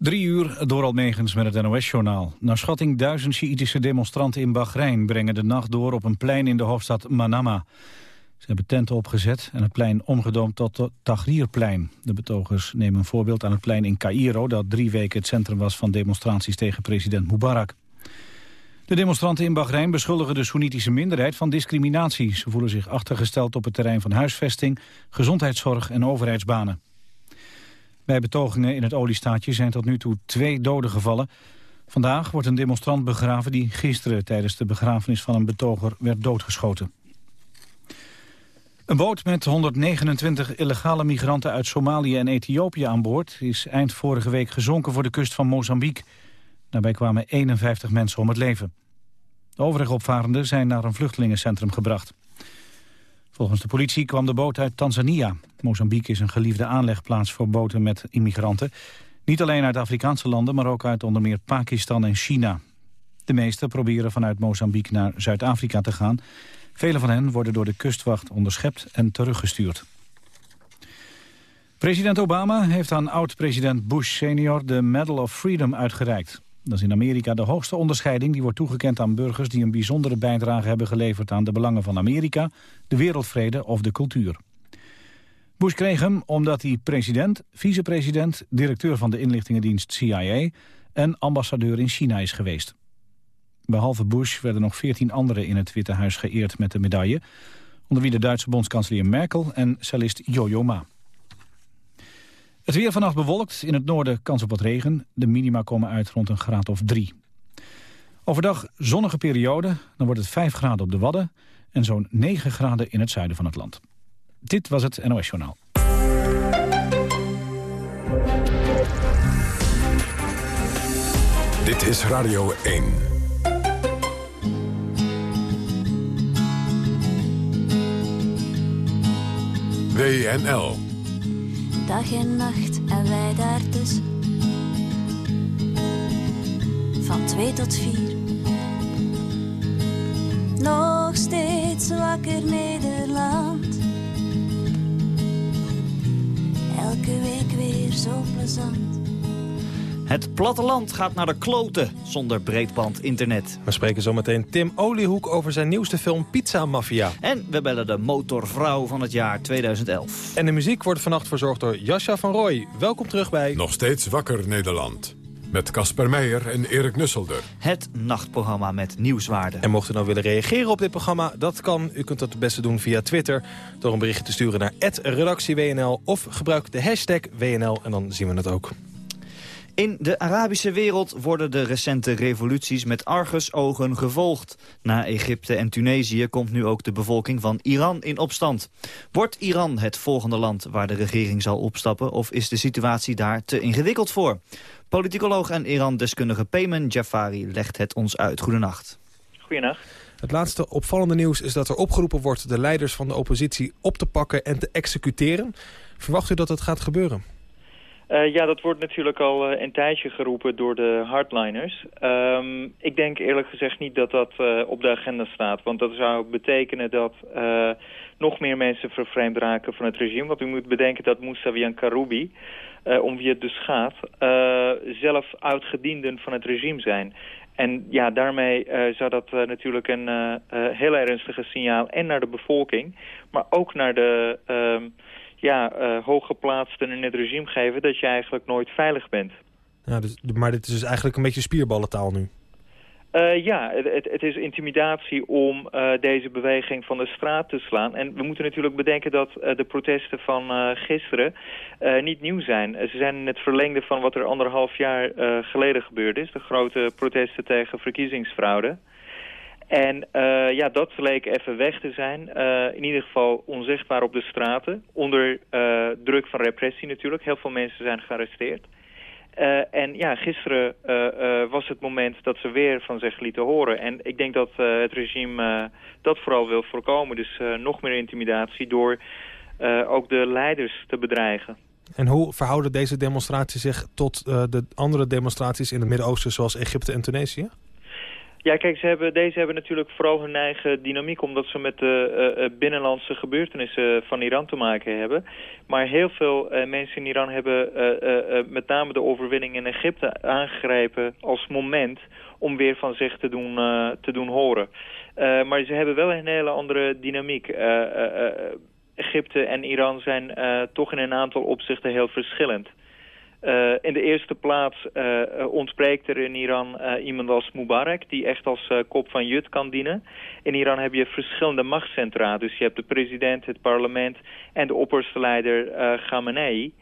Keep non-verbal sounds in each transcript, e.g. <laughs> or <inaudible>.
Drie uur door Almegens met het NOS-journaal. Naar schatting duizend Sjiïtische demonstranten in Bahrein... brengen de nacht door op een plein in de hoofdstad Manama. Ze hebben tenten opgezet en het plein omgedoomd tot het Tahrirplein. De betogers nemen een voorbeeld aan het plein in Cairo... dat drie weken het centrum was van demonstraties tegen president Mubarak. De demonstranten in Bahrein beschuldigen de Soenitische minderheid van discriminatie. Ze voelen zich achtergesteld op het terrein van huisvesting, gezondheidszorg en overheidsbanen. Bij betogingen in het oliestaatje zijn tot nu toe twee doden gevallen. Vandaag wordt een demonstrant begraven die gisteren tijdens de begrafenis van een betoger werd doodgeschoten. Een boot met 129 illegale migranten uit Somalië en Ethiopië aan boord... is eind vorige week gezonken voor de kust van Mozambique. Daarbij kwamen 51 mensen om het leven. De overige opvarenden zijn naar een vluchtelingencentrum gebracht. Volgens de politie kwam de boot uit Tanzania. Mozambique is een geliefde aanlegplaats voor boten met immigranten. Niet alleen uit Afrikaanse landen, maar ook uit onder meer Pakistan en China. De meesten proberen vanuit Mozambique naar Zuid-Afrika te gaan. Vele van hen worden door de kustwacht onderschept en teruggestuurd. President Obama heeft aan oud-president Bush senior de Medal of Freedom uitgereikt. Dat is in Amerika de hoogste onderscheiding die wordt toegekend aan burgers die een bijzondere bijdrage hebben geleverd aan de belangen van Amerika, de wereldvrede of de cultuur. Bush kreeg hem omdat hij president, vicepresident, directeur van de inlichtingendienst CIA en ambassadeur in China is geweest. Behalve Bush werden nog veertien anderen in het Witte Huis geëerd met de medaille, onder wie de Duitse bondskanselier Merkel en cellist Jojo Ma. Het weer vannacht bewolkt, in het noorden kans op wat regen. De minima komen uit rond een graad of drie. Overdag zonnige periode, dan wordt het 5 graden op de Wadden... en zo'n 9 graden in het zuiden van het land. Dit was het NOS Journaal. Dit is Radio 1. WNL dag en nacht en wij daartussen. Van twee tot vier. Nog steeds wakker Nederland. Elke week weer zo plezant. Het platteland gaat naar de kloten zonder breedband internet. We spreken zometeen Tim Oliehoek over zijn nieuwste film Pizza Mafia. En we bellen de motorvrouw van het jaar 2011. En de muziek wordt vannacht verzorgd door Jascha van Rooij. Welkom terug bij... Nog steeds wakker Nederland. Met Casper Meijer en Erik Nusselder. Het nachtprogramma met nieuwswaarde. En mocht u nou willen reageren op dit programma, dat kan. U kunt dat het beste doen via Twitter. Door een berichtje te sturen naar redactieWNL. Of gebruik de hashtag WNL en dan zien we het ook. In de Arabische wereld worden de recente revoluties met argusogen gevolgd. Na Egypte en Tunesië komt nu ook de bevolking van Iran in opstand. Wordt Iran het volgende land waar de regering zal opstappen... of is de situatie daar te ingewikkeld voor? Politicoloog en Iran-deskundige Payman Jafari legt het ons uit. Goedenacht. Goedenacht. Het laatste opvallende nieuws is dat er opgeroepen wordt... de leiders van de oppositie op te pakken en te executeren. Verwacht u dat het gaat gebeuren? Uh, ja, dat wordt natuurlijk al uh, een tijdje geroepen door de hardliners. Um, ik denk eerlijk gezegd niet dat dat uh, op de agenda staat. Want dat zou betekenen dat nog meer mensen vervreemd raken van het regime. Want u moet bedenken dat Mousavian Karoubi, om wie het dus gaat, zelf uitgedienden van het regime zijn. En ja, daarmee zou dat natuurlijk een heel ernstige signaal en naar de bevolking, maar ook naar de... Ja, uh, hooggeplaatsten in het regime geven... dat je eigenlijk nooit veilig bent. Ja, dus, maar dit is dus eigenlijk een beetje spierballentaal nu. Uh, ja, het, het, is intimidatie om uh, deze beweging van de straat te slaan. En we moeten natuurlijk bedenken dat uh, de protesten van gisteren niet nieuw zijn. Ze zijn in het verlengde van wat er anderhalf jaar geleden gebeurd is. De grote protesten tegen verkiezingsfraude. En uh, ja, dat leek even weg te zijn. Uh, in ieder geval onzichtbaar op de straten. Onder uh, druk van repressie natuurlijk. Heel veel mensen zijn gearresteerd. en ja, gisteren was het moment dat ze weer van zich lieten horen. En ik denk dat het regime dat vooral wil voorkomen. Dus nog meer intimidatie door ook de leiders te bedreigen. En hoe verhouden deze demonstraties zich tot de andere demonstraties in het Midden-Oosten zoals Egypte en Tunesië? Ja, kijk, ze hebben, deze hebben natuurlijk vooral hun eigen dynamiek... omdat ze met de uh, binnenlandse gebeurtenissen van Iran te maken hebben. Maar heel veel mensen in Iran hebben met name de overwinning in Egypte aangegrepen... als moment om weer van zich te doen, te doen horen. maar ze hebben wel een hele andere dynamiek. Egypte en Iran zijn toch in een aantal opzichten heel verschillend. Uh, in de eerste plaats uh, ontbreekt er in Iran iemand als Mubarak... die echt als kop van jut kan dienen. In Iran heb je verschillende machtscentra. Dus je hebt de president, het parlement en de opperste leider Khamenei.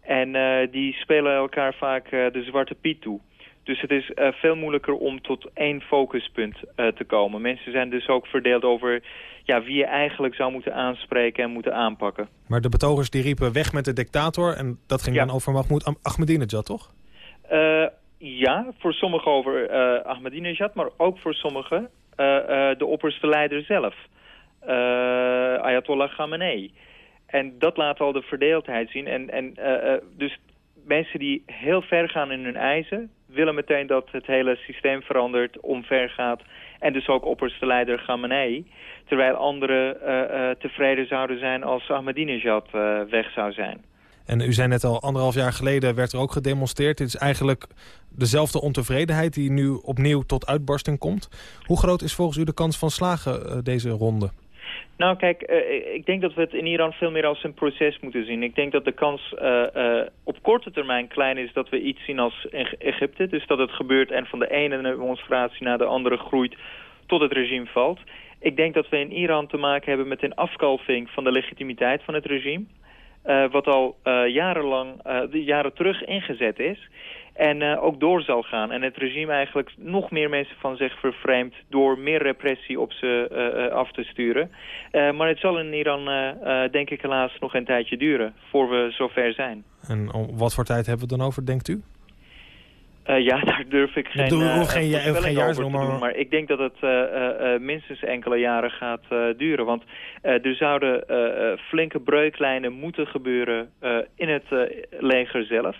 En die spelen elkaar vaak de zwarte piet toe. Dus het is veel moeilijker om tot één focuspunt te komen. Mensen zijn dus ook verdeeld over ja, wie je eigenlijk zou moeten aanspreken en moeten aanpakken. Maar de betogers die riepen weg met de dictator... en dat ging dan over Mahmoud Ahmadinejad, toch? Uh, ja, voor sommigen over Ahmadinejad, maar ook voor sommigen de opperste leider zelf. Ayatollah Khamenei. En dat laat al de verdeeldheid zien. En, en dus mensen die heel ver gaan in hun eisen... willen meteen dat het hele systeem verandert, omver gaat... en dus ook opperste leider Khamenei... Terwijl anderen uh, tevreden zouden zijn als Ahmadinejad uh, weg zou zijn. En u zei net al, anderhalf jaar geleden werd er ook gedemonstreerd. Het is eigenlijk dezelfde ontevredenheid die nu opnieuw tot uitbarsting komt. Hoe groot is volgens u de kans van slagen deze ronde? Nou kijk, uh, ik denk dat we het in Iran veel meer als een proces moeten zien. Ik denk dat de kans uh, uh, op korte termijn klein is dat we iets zien als Egypte. Dus dat het gebeurt en van de ene demonstratie naar de andere groeit tot het regime valt. Ik denk dat we in Iran te maken hebben met een afkalving van de legitimiteit van het regime. Wat al jarenlang, jaren terug ingezet is. En ook door zal gaan. En het regime eigenlijk nog meer mensen van zich vervreemdt... door meer repressie op ze af te sturen. maar het zal in Iran, denk ik helaas, nog een tijdje duren... voor we zover zijn. En wat voor tijd hebben we dan over, denkt u? Uh, ja, <laughs> daar durf ik geen, uh, geen, ja, geen jaar over te doen. Maar ik denk dat het uh, minstens enkele jaren gaat duren. Want er zouden flinke breuklijnen moeten gebeuren in het leger zelf.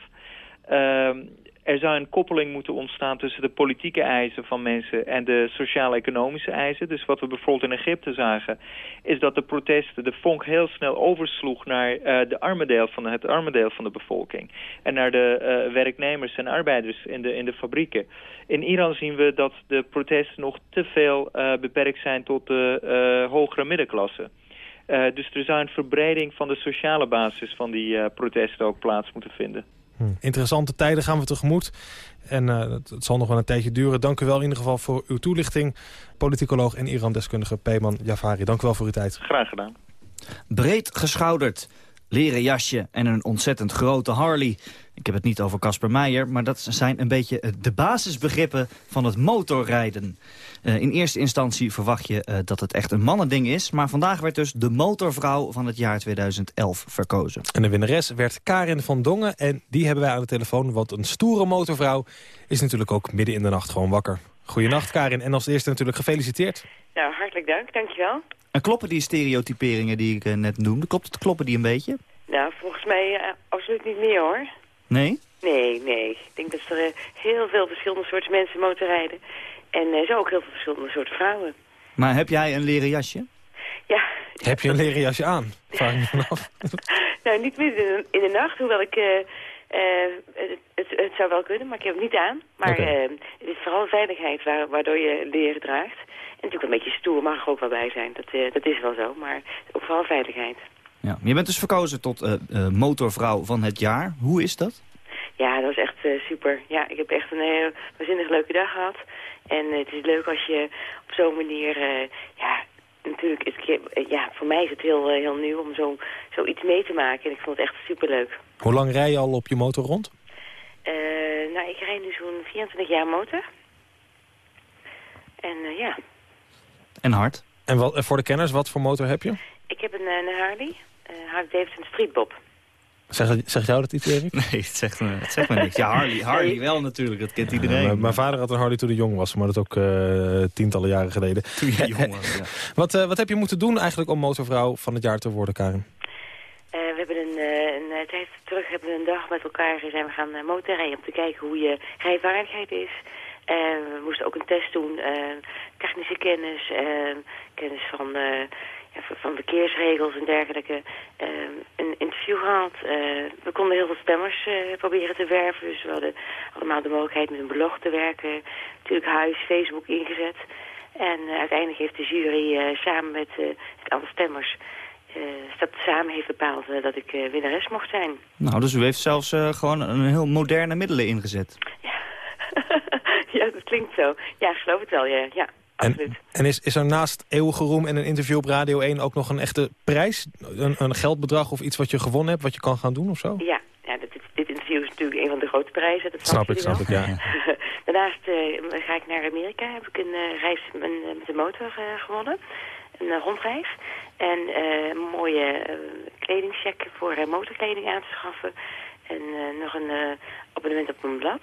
Ehm, er zou een koppeling moeten ontstaan tussen de politieke eisen van mensen en de sociaal-economische eisen. Dus wat we bijvoorbeeld in Egypte zagen, is dat de protesten, de vonk heel snel oversloeg naar uh, de arme deel van het arme deel van de bevolking. En naar de uh, werknemers en arbeiders in de, in de fabrieken. In Iran zien we dat de protesten nog te veel uh, beperkt zijn tot de hogere middenklasse. Dus er zou een verbreding van de sociale basis van die protesten ook plaats moeten vinden. Hm. Interessante tijden gaan we tegemoet. En uh, het, het, zal nog wel een tijdje duren. Dank u wel in ieder geval voor uw toelichting. Politicoloog en Iran-deskundige Peyman Javari. Dank u wel voor uw tijd. Graag gedaan. Breed geschouderd, leren jasje en een ontzettend grote Harley. Ik heb het niet over Casper Meijer, maar dat zijn een beetje de basisbegrippen van het motorrijden. Uh, in eerste instantie verwacht je uh, dat het echt een mannending is, maar vandaag werd dus de motorvrouw van het jaar 2011 verkozen. En de winnares werd Karin van Dongen en die hebben wij aan de telefoon, want een stoere motorvrouw is natuurlijk ook midden in de nacht gewoon wakker. Goedenacht Karin en als eerste natuurlijk gefeliciteerd. Nou, hartelijk dank, dankjewel. En kloppen die stereotyperingen die ik uh, net noemde, klopt het, kloppen die een beetje? Nou, volgens mij absoluut niet meer hoor. Nee? Nee, nee. Ik denk dat er uh, heel veel verschillende soorten mensen motorrijden. En uh, zo ook heel veel verschillende soorten vrouwen. Maar heb jij een leren jasje? Ja. Heb je een leren jasje aan? Vraag me vanaf. nou, niet midden in de nacht, hoewel ik... Uh, het, het, het, zou wel kunnen, maar ik heb het niet aan. Maar okay. het is vooral veiligheid waar, waardoor je leren draagt. En natuurlijk een beetje stoer mag er ook wel bij zijn. Dat, dat is wel zo, maar ook vooral veiligheid. Ja. Je bent dus verkozen tot uh, uh, motorvrouw van het jaar. Hoe is dat? Ja, dat was echt uh, super. Ja, ik heb echt een heel waanzinnig leuke dag gehad. En het is leuk als je op zo'n manier... ja, natuurlijk, het, ja, voor mij is het heel, heel nieuw om zo, zoiets mee te maken. En ik vond het echt super leuk. Hoe lang rij je al op je motor rond? nou, ik rijd nu zo'n 24 jaar motor. En ja. En hard? En wat, voor de kenners, wat voor motor heb je? Ik heb een, een Harley. Uh, Harley Davidson Streetbob. Zeg, zeg jou dat iets, Erik? <laughs> Nee, het zegt me, het zegt me niks. Ja, Harley, Harley wel natuurlijk, dat kent iedereen. Ja, mijn vader had een Harley toen hij jong was, maar dat ook uh, tientallen jaren geleden. Toen jij jong was, <laughs> ja. wat, uh, wat heb je moeten doen eigenlijk om motorvrouw van het jaar te worden, Karin? we hebben een, een, tijd terug hebben we een dag met elkaar zijn we gaan motorrijden om te kijken hoe je rijvaardigheid is. En we moesten ook een test doen, uh, technische kennis, uh, kennis van, uh, van verkeersregels en dergelijke. een interview gehad. we konden heel veel stemmers proberen te werven. Dus we hadden allemaal de mogelijkheid met een blog te werken. Natuurlijk huis, Facebook ingezet. En uiteindelijk heeft de jury samen met het aantal stemmers uh, dat samen heeft bepaald uh, dat ik uh, winnares mocht zijn. Nou, dus u heeft zelfs gewoon een heel moderne middelen ingezet. Ja, <laughs> ja dat klinkt zo. Ja, ik geloof het wel, ja. En, en is, is er naast eeuwige roem en een interview op Radio 1 ook nog een echte prijs? Een, een geldbedrag of iets wat je gewonnen hebt, wat je kan gaan doen of zo? Ja, ja dit, dit interview is natuurlijk een van de grote prijzen. Dat snap ik, snap ik, ja. <laughs> Daarnaast ga ik naar Amerika, heb ik een reis met, met de motor gewonnen een rondreis. En een mooie kledingcheck voor motorkleding aan te schaffen. En nog een abonnement op een blad,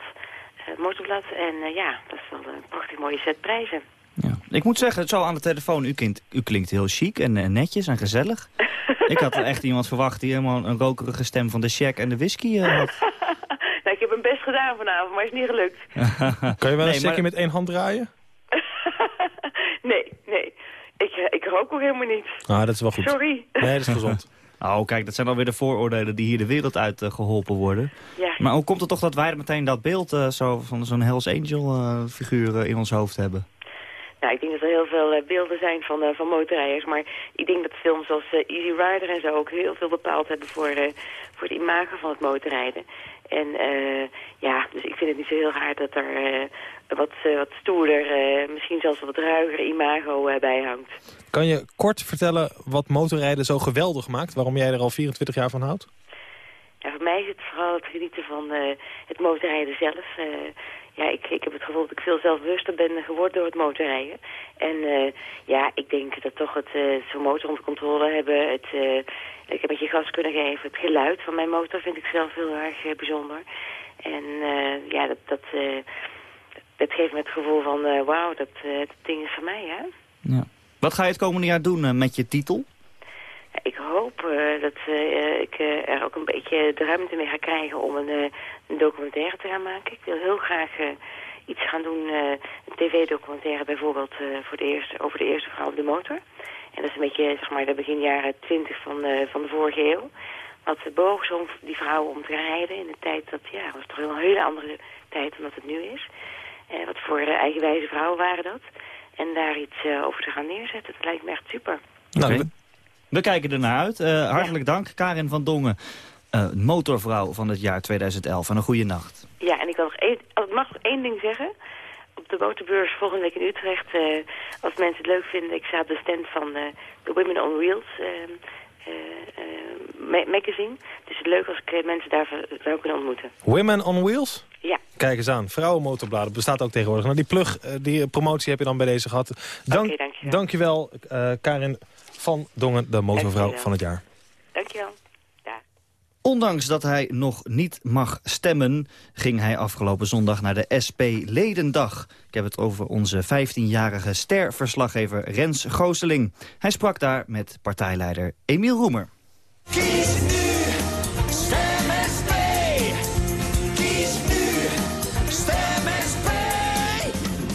motorblad. En ja, dat is wel een prachtig mooie set prijzen. Ja. Ik moet zeggen, zo aan de telefoon, u klinkt, u klinkt heel chic en netjes en gezellig. <laughs> ik had echt iemand verwacht die helemaal een rokerige stem van de check en de whisky had. <laughs> nou, ik heb mijn best gedaan vanavond, maar is niet gelukt. <laughs> kan je wel een checkje met één hand draaien? nee, nee. Ik, eh, ik rook ook helemaal niet. Ah, dat is wel goed. Sorry. Nee, dat is gezond. Oh, kijk, dat zijn alweer de vooroordelen die hier de wereld uit uh, geholpen worden. Ja. Maar hoe komt het toch dat wij meteen dat beeld uh, zo, van zo'n Hells Angel uh, figuur in ons hoofd hebben? Nou, ik denk dat er heel veel beelden zijn van, van motorrijders. Maar ik denk dat films als Easy Rider en zo ook heel veel bepaald hebben voor, voor het imago van het motorrijden. En ja, dus ik vind het niet zo heel raar dat er wat, uh, wat stoerder, misschien zelfs wat ruiger imago bij hangt. Kan je kort vertellen wat motorrijden zo geweldig maakt? Waarom jij er al 24 jaar van houdt? Ja, voor mij is het vooral het genieten van het motorrijden zelf. Ja, ik, ik heb het gevoel dat ik veel zelfbewuster ben geworden door het motorrijden. En ja, ik denk dat toch het zo'n motor onder controle hebben, het ik heb een beetje gas kunnen geven. Het geluid van mijn motor vind ik zelf heel erg bijzonder. En ja, dat... dat dat geeft me het gevoel van, uh, wauw, dat, uh, dat ding is van mij, hè? Ja. Wat ga je het komende jaar doen uh, met je titel? Ik hoop dat ik er ook een beetje de ruimte mee ga krijgen om een, een documentaire te gaan maken. Ik wil heel graag iets gaan doen, een tv-documentaire bijvoorbeeld voor de eerste, over de eerste vrouw op de motor. En dat is een beetje, zeg maar, de begin jaren twintig van, van de vorige eeuw. Wat boog om die vrouwen om te rijden in de tijd dat, ja, was toch een hele andere tijd dan dat het nu is. Uh, wat voor uh, eigenwijze vrouwen waren dat. En daar iets uh, over te gaan neerzetten, dat lijkt me echt super. Nou, okay. we kijken ernaar uit. hartelijk ja. dank, Karin van Dongen, motorvrouw van het jaar 2011. En een goede nacht. Ja, en ik, wil nog één, ik mag nog één ding zeggen. Op de motorbeurs volgende week in Utrecht, als mensen het leuk vinden... ik sta op de stand van de Women on Wheels magazine. Dus het is leuk als ik mensen daar zou kunnen ontmoeten. Women on Wheels? Ja. Kijk eens aan, vrouwenmotorbladen bestaat ook tegenwoordig. Nou, die plug, die promotie heb je dan bij deze gehad. Dank, okay, dankjewel. dankjewel Karin van Dongen, de motorvrouw van het jaar. Ondanks dat hij nog niet mag stemmen, ging hij afgelopen zondag naar de SP-ledendag. Ik heb het over onze 15-jarige sterverslaggever Rens Gooseling. Hij sprak daar met partijleider Emiel Roemer. Kies nu, stem SP. Kies nu, stem SP.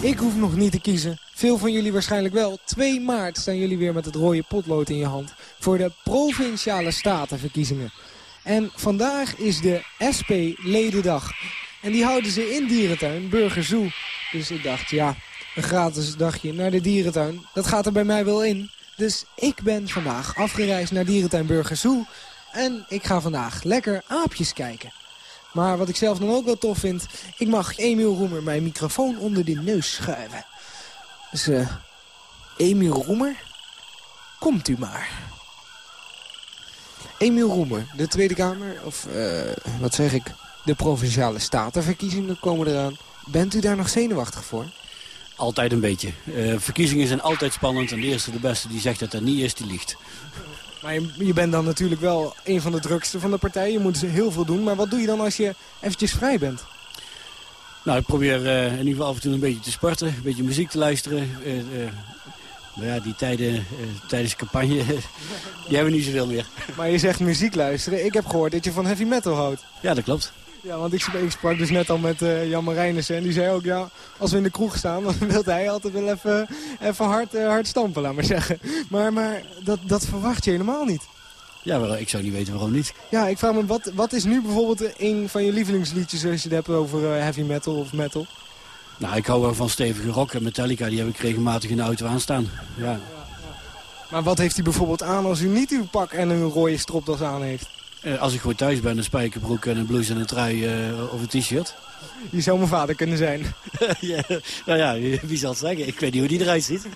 Ik hoef nog niet te kiezen. Veel van jullie waarschijnlijk wel. 2 maart staan jullie weer met het rode potlood in je hand... voor de Provinciale Statenverkiezingen. En vandaag is de SP-ledendag. En die houden ze in dierentuin, Burgerzoe. Dus ik dacht, ja, een gratis dagje naar de dierentuin. Dat gaat er bij mij wel in. Dus ik ben vandaag afgereisd naar dierentuin Burgerzoe. En ik ga vandaag lekker aapjes kijken. Maar wat ik zelf dan ook wel tof vind... ik mag Emiel Roemer mijn microfoon onder de neus schuiven. Dus, uh, Emiel Roemer, komt u maar. Emiel Roemer, de Tweede Kamer, of uh, wat zeg ik, de Provinciale Statenverkiezingen komen eraan. Bent u daar nog zenuwachtig voor? Altijd een beetje. Uh, verkiezingen zijn altijd spannend en de eerste de beste die zegt dat dat niet is, die liegt. Maar je, je, bent dan natuurlijk wel een van de drukste van de partij. Je moet heel veel doen. Maar wat doe je dan als je eventjes vrij bent? Nou, ik probeer uh, in ieder geval af en toe een beetje te sporten. Een beetje muziek te luisteren. Uh, maar ja, die tijden tijdens de campagne, <laughs> die hebben we niet zoveel meer. Maar je zegt muziek luisteren. Ik heb gehoord dat je van heavy metal houdt. Ja, dat klopt. Ja, want ik, ik sprak dus net al met uh, Jan Marijnissen en die zei ook, ja, als we in de kroeg staan, <laughs> dan wil hij altijd wel even, even hard, uh, hard stampen, laat maar zeggen. Maar, maar dat, dat verwacht je helemaal niet. Ja, ik zou niet weten waarom niet. Ja, ik vraag me, wat, wat is nu bijvoorbeeld een van je lievelingsliedjes als je het hebt over heavy metal of metal? Nou, ik hou wel van stevige rock en Metallica, die heb ik regelmatig in de auto aanstaan. Ja. Maar wat heeft hij bijvoorbeeld aan als u niet uw pak en een rode stropdas aan heeft? Uh, als ik gewoon thuis ben, een spijkerbroek en een blouse en een trui uh, of een t-shirt. Je zou mijn vader kunnen zijn. <laughs> ja, nou ja, wie zal het zeggen? Ik weet niet hoe die eruit ziet.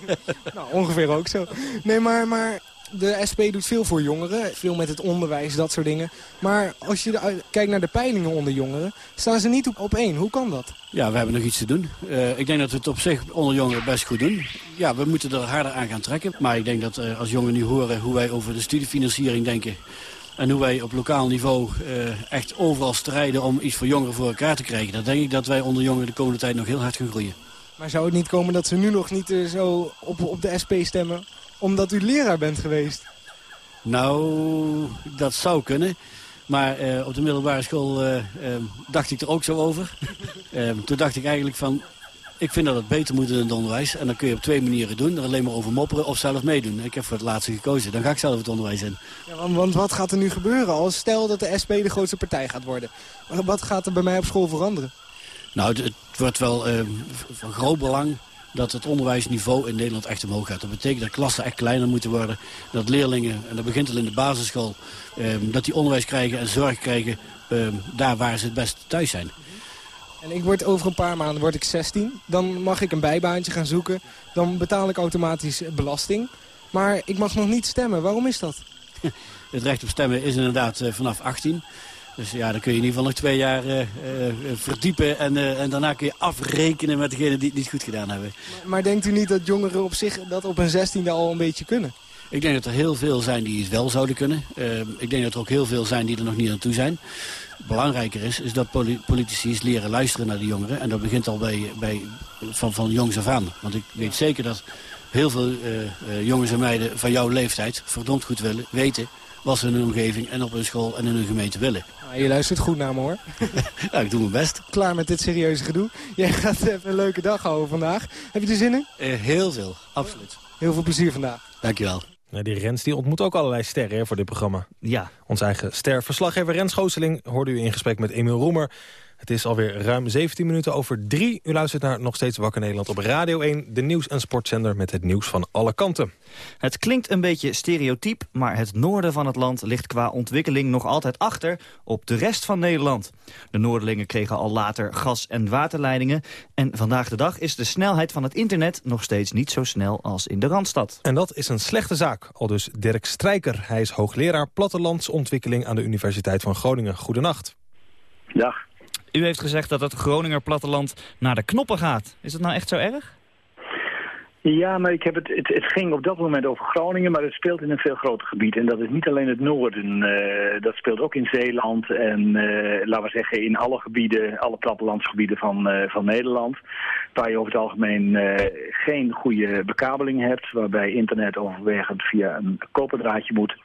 nou, ongeveer ook zo. Nee, maar, maar de SP doet veel voor jongeren. Veel met het onderwijs, dat soort dingen. Maar als je kijkt naar de peilingen onder jongeren... staan ze niet op, op één. Hoe kan dat? Ja, we hebben nog iets te doen. Uh, ik denk dat we het op zich onder jongeren best goed doen. Ja, we moeten er harder aan gaan trekken. Maar ik denk dat uh, als jongeren nu horen hoe wij over de studiefinanciering denken... En hoe wij op lokaal niveau uh, echt overal strijden om iets voor jongeren voor elkaar te krijgen. Dan denk ik dat wij onder jongeren de komende tijd nog heel hard gaan groeien. Maar zou het niet komen dat ze nu nog niet zo op, op de SP stemmen omdat u leraar bent geweest? Nou, dat zou kunnen. Maar uh, op de middelbare school dacht ik er ook zo over. <laughs> toen dacht ik eigenlijk van, ik vind dat het beter moet in het onderwijs. En dan kun je op twee manieren doen. Er alleen maar over mopperen of zelf meedoen. Ik heb voor het laatste gekozen. Dan ga ik zelf het onderwijs in. Ja, want, want, wat gaat er nu gebeuren als stel dat de SP de grootste partij gaat worden? Wat gaat er bij mij op school veranderen? Nou, het, het wordt wel uh, van groot belang dat het onderwijsniveau in Nederland echt omhoog gaat. Dat betekent dat klassen echt kleiner moeten worden. Dat leerlingen, en dat begint al in de basisschool, um, dat die onderwijs krijgen en zorg krijgen um, daar waar ze het best thuis zijn. En ik word over een paar maanden word ik 16. Dan mag ik een bijbaantje gaan zoeken. Dan betaal ik automatisch belasting. Maar ik mag nog niet stemmen. Waarom is dat? <laughs> Het recht op stemmen is inderdaad uh, vanaf 18. Dus ja, dan kun je in ieder geval nog twee jaar uh, uh, verdiepen. En, en daarna kun je afrekenen met degenen die het niet goed gedaan hebben. Maar, maar denkt u niet dat jongeren op zich dat op hun 16e al een beetje kunnen? Ik denk dat er heel veel zijn die het wel zouden kunnen. ik denk dat er ook heel veel zijn die er nog niet aan toe zijn belangrijker is, is dat politici eens leren luisteren naar de jongeren. En dat begint al bij, bij, van, van jongs af aan. Want ik weet zeker dat heel veel jongens en meiden van jouw leeftijd verdomd goed willen weten wat ze in hun omgeving en op hun school en in hun gemeente willen. Nou, je luistert goed naar me hoor. <laughs> ja, ik doe mijn best. Klaar met dit serieuze gedoe. Jij gaat even een leuke dag houden vandaag. Heb je er zin in? Uh, heel veel, absoluut. Heel veel plezier vandaag. Dankjewel. Nou, die Rens die ontmoet ook allerlei sterren hè, voor dit programma. Ja. Ons eigen ster-verslaggever Rens Gooseling hoorde u in gesprek met Emiel Roemer. Het is alweer ruim 17 minuten over drie. U luistert naar Nog Steeds Wakker Nederland op Radio 1... de nieuws- en sportzender met het nieuws van alle kanten. Het klinkt een beetje stereotyp, maar het noorden van het land... ligt qua ontwikkeling nog altijd achter op de rest van Nederland. De Noorderlingen kregen al later gas- en waterleidingen... en vandaag de dag is de snelheid van het internet... nog steeds niet zo snel als in de Randstad. En dat is een slechte zaak, al dus Dirk Strijker. Hij is hoogleraar plattelandsontwikkeling aan de Universiteit van Groningen. Goedenacht. Dag. U heeft gezegd dat het Groninger platteland naar de knoppen gaat. Is dat nou echt zo erg? Ja, maar ik heb het, het, het, ging op dat moment over Groningen, maar het speelt in een veel groter gebied. En dat is niet alleen het noorden, uh, dat speelt ook in Zeeland en uh, laten we zeggen in alle gebieden, alle plattelandsgebieden van, uh, van Nederland. Waar je over het algemeen geen goede bekabeling hebt, waarbij internet overwegend via een koperdraadje moet.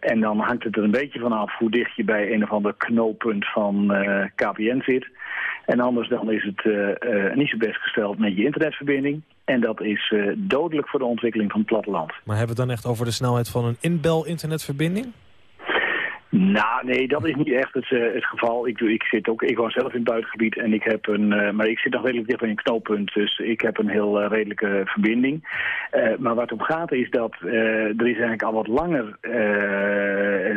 en dan hangt het er een beetje vanaf hoe dicht je bij een of ander knooppunt van KPN zit. En anders dan is het niet zo best gesteld met je internetverbinding. En dat is uh, dodelijk voor de ontwikkeling van het platteland. Maar hebben we het dan echt over de snelheid van een inbel-internetverbinding? Nou, nee, dat is niet echt het, uh, het geval. Ik, ik, zit ook, ik woon zelf in het buitengebied en ik heb een, uh, maar ik zit nog redelijk dicht bij een knooppunt, dus ik heb een heel uh, redelijke verbinding. maar wat om gaat is dat er is eigenlijk al wat langer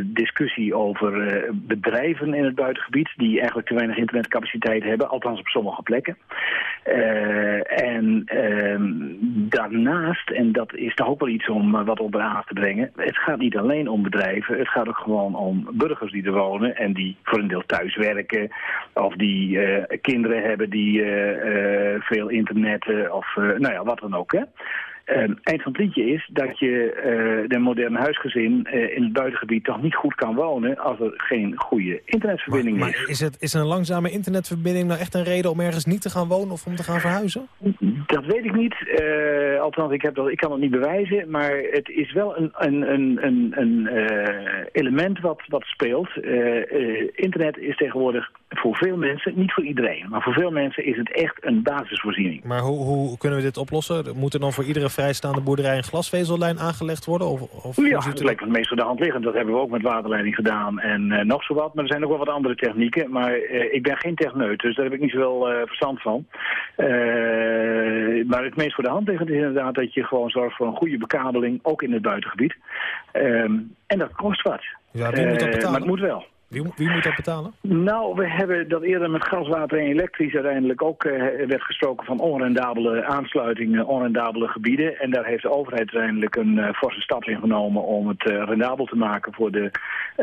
discussie over bedrijven in het buitengebied die eigenlijk te weinig internetcapaciteit hebben, althans op sommige plekken. en ehm, daarnaast, en dat is toch ook wel iets om wat op de aandacht te brengen, het gaat niet alleen om bedrijven, het gaat ook gewoon om burgers die er wonen en die voor een deel thuis werken. Of die uh, kinderen hebben die uh, uh, veel internetten of nou ja, wat dan ook. Hè. Uh, eind van het liedje is dat je uh, de moderne huisgezin uh, in het buitengebied toch niet goed kan wonen als er geen goede internetverbinding maar, is. Maar is, het, is een langzame internetverbinding nou echt een reden om ergens niet te gaan wonen of om te gaan verhuizen? Dat weet ik niet. althans, ik, heb dat, ik kan het niet bewijzen, maar het is wel een, een, een, een, een element wat, wat speelt. internet is tegenwoordig voor veel mensen, niet voor iedereen, maar voor veel mensen is het echt een basisvoorziening. Maar hoe, hoe kunnen we dit oplossen? Moet er dan voor iedere vrijstaande boerderij een glasvezellijn aangelegd worden? Of, of ja, dat lijkt het meest voor de hand liggend. Dat hebben we ook met waterleiding gedaan en uh, nog zo wat. Maar er zijn ook wel wat andere technieken. Maar uh, ik ben geen techneut, dus daar heb ik niet zoveel uh, verstand van. maar het meest voor de hand liggend is inderdaad dat je gewoon zorgt voor een goede bekabeling, ook in het buitengebied. Um, en dat kost wat. Ja, moet dat betalen? maar het moet wel. Wie, wie, moet dat betalen? Nou, we hebben dat eerder met gas, water en elektrisch uiteindelijk ook uh, werd gesproken van onrendabele aansluitingen, onrendabele gebieden. En daar heeft de overheid uiteindelijk een uh, forse stap in genomen om het uh, rendabel te maken voor de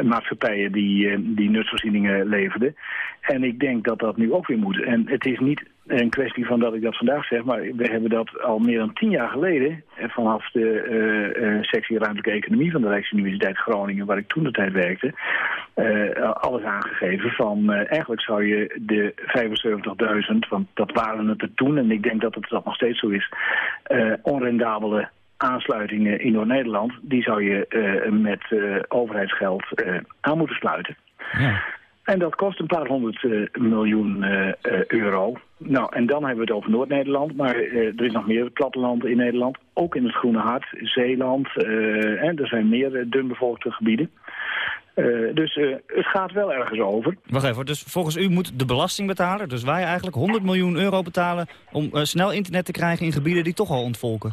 maatschappijen die, die nutsvoorzieningen leverden. En ik denk dat dat nu ook weer moet. En het is niet een kwestie van dat ik dat vandaag zeg, maar we hebben dat al meer dan tien jaar geleden, vanaf de sectie ruimtelijke economie van de Rijksuniversiteit Groningen, waar ik toen de tijd werkte, uh, alles aangegeven van eigenlijk zou je de 75.000, want dat waren het er toen en ik denk dat het dat nog steeds zo is, onrendabele aansluitingen in Noord-Nederland, die zou je met overheidsgeld aan moeten sluiten. Ja. En dat kost een paar honderd miljoen euro. Nou, en dan hebben we het over Noord-Nederland. Maar er is nog meer platteland in Nederland. Ook in het Groene Hart, Zeeland. en er zijn meer dunbevolkte gebieden. Dus het gaat wel ergens over. Wacht even, dus volgens u moet de belastingbetaler, dus wij eigenlijk 100 miljoen euro betalen... om snel internet te krijgen in gebieden die toch al ontvolken?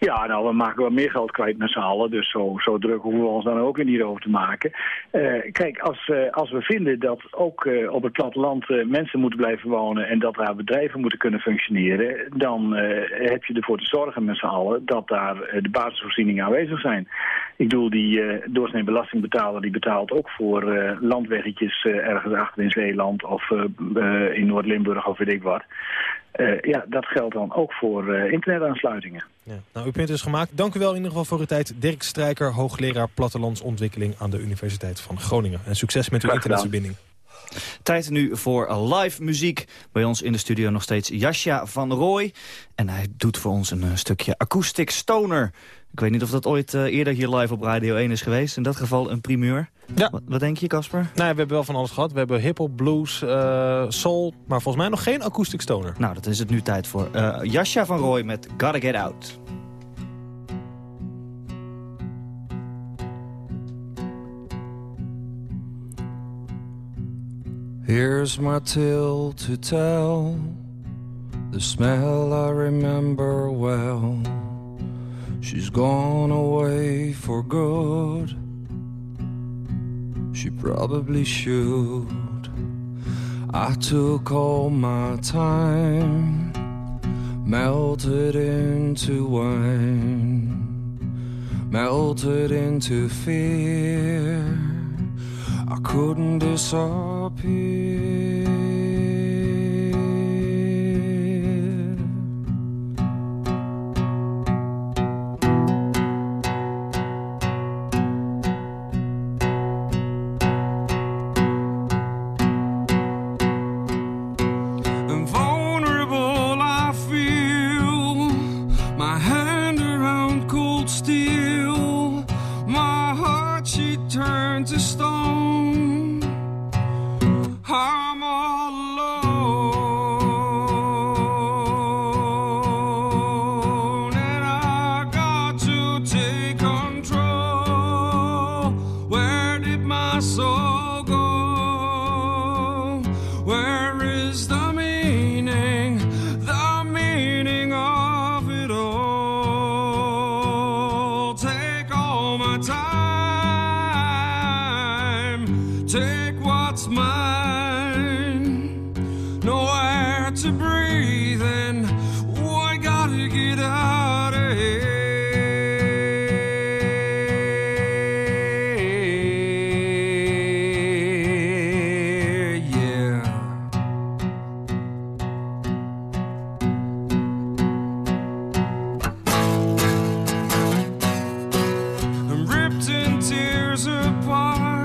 Ja, nou, we maken wel meer geld kwijt met z'n allen. Dus zo, zo druk hoeven we ons dan ook weer niet over te maken. Uh, kijk, als, uh, als we vinden dat ook uh, op het platteland mensen moeten blijven wonen... en dat daar bedrijven moeten kunnen functioneren... dan heb je ervoor te zorgen met z'n allen dat daar de basisvoorzieningen aanwezig zijn. Ik bedoel, die doorsnee belastingbetaler die betaalt ook voor landweggetjes ergens achter in Zeeland... of in Noord-Limburg of weet ik wat. Uh, ja, dat geldt dan ook voor uh, internetaansluitingen. Ja. Nou, uw punt is gemaakt. Dank u wel in ieder geval voor uw tijd. Dirk Strijker, hoogleraar plattelandsontwikkeling aan de Universiteit van Groningen. En succes met uw internetverbinding. Tijd nu voor live muziek. Bij ons in de studio nog steeds Jasja van Rooij. En hij doet voor ons een stukje acoustic stoner. Ik weet niet of dat ooit uh, eerder hier live op Radio 1 is geweest. In dat geval een primeur. Ja. Wat, wat denk je, Casper? Nee, we hebben wel van alles gehad. We hebben hip-hop, blues, uh, soul. Maar volgens mij nog geen acoustic stoner. Nou, dat is het nu tijd voor. Uh, van Rooij met Gotta Get Out. Here's my tale to tell. The smell I remember well. She's gone away for good. She probably should. I took all my time, melted into wine, melted into fear. I couldn't disappear. kept tears apart.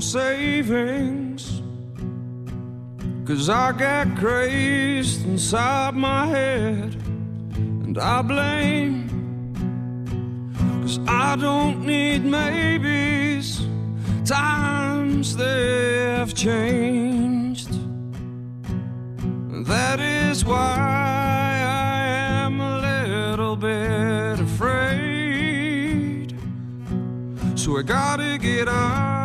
Savings. Cause I got crazed inside my head. And I blame. Cause I don't need maybes. Times they have changed. That is why I am a little bit afraid. So I gotta get out.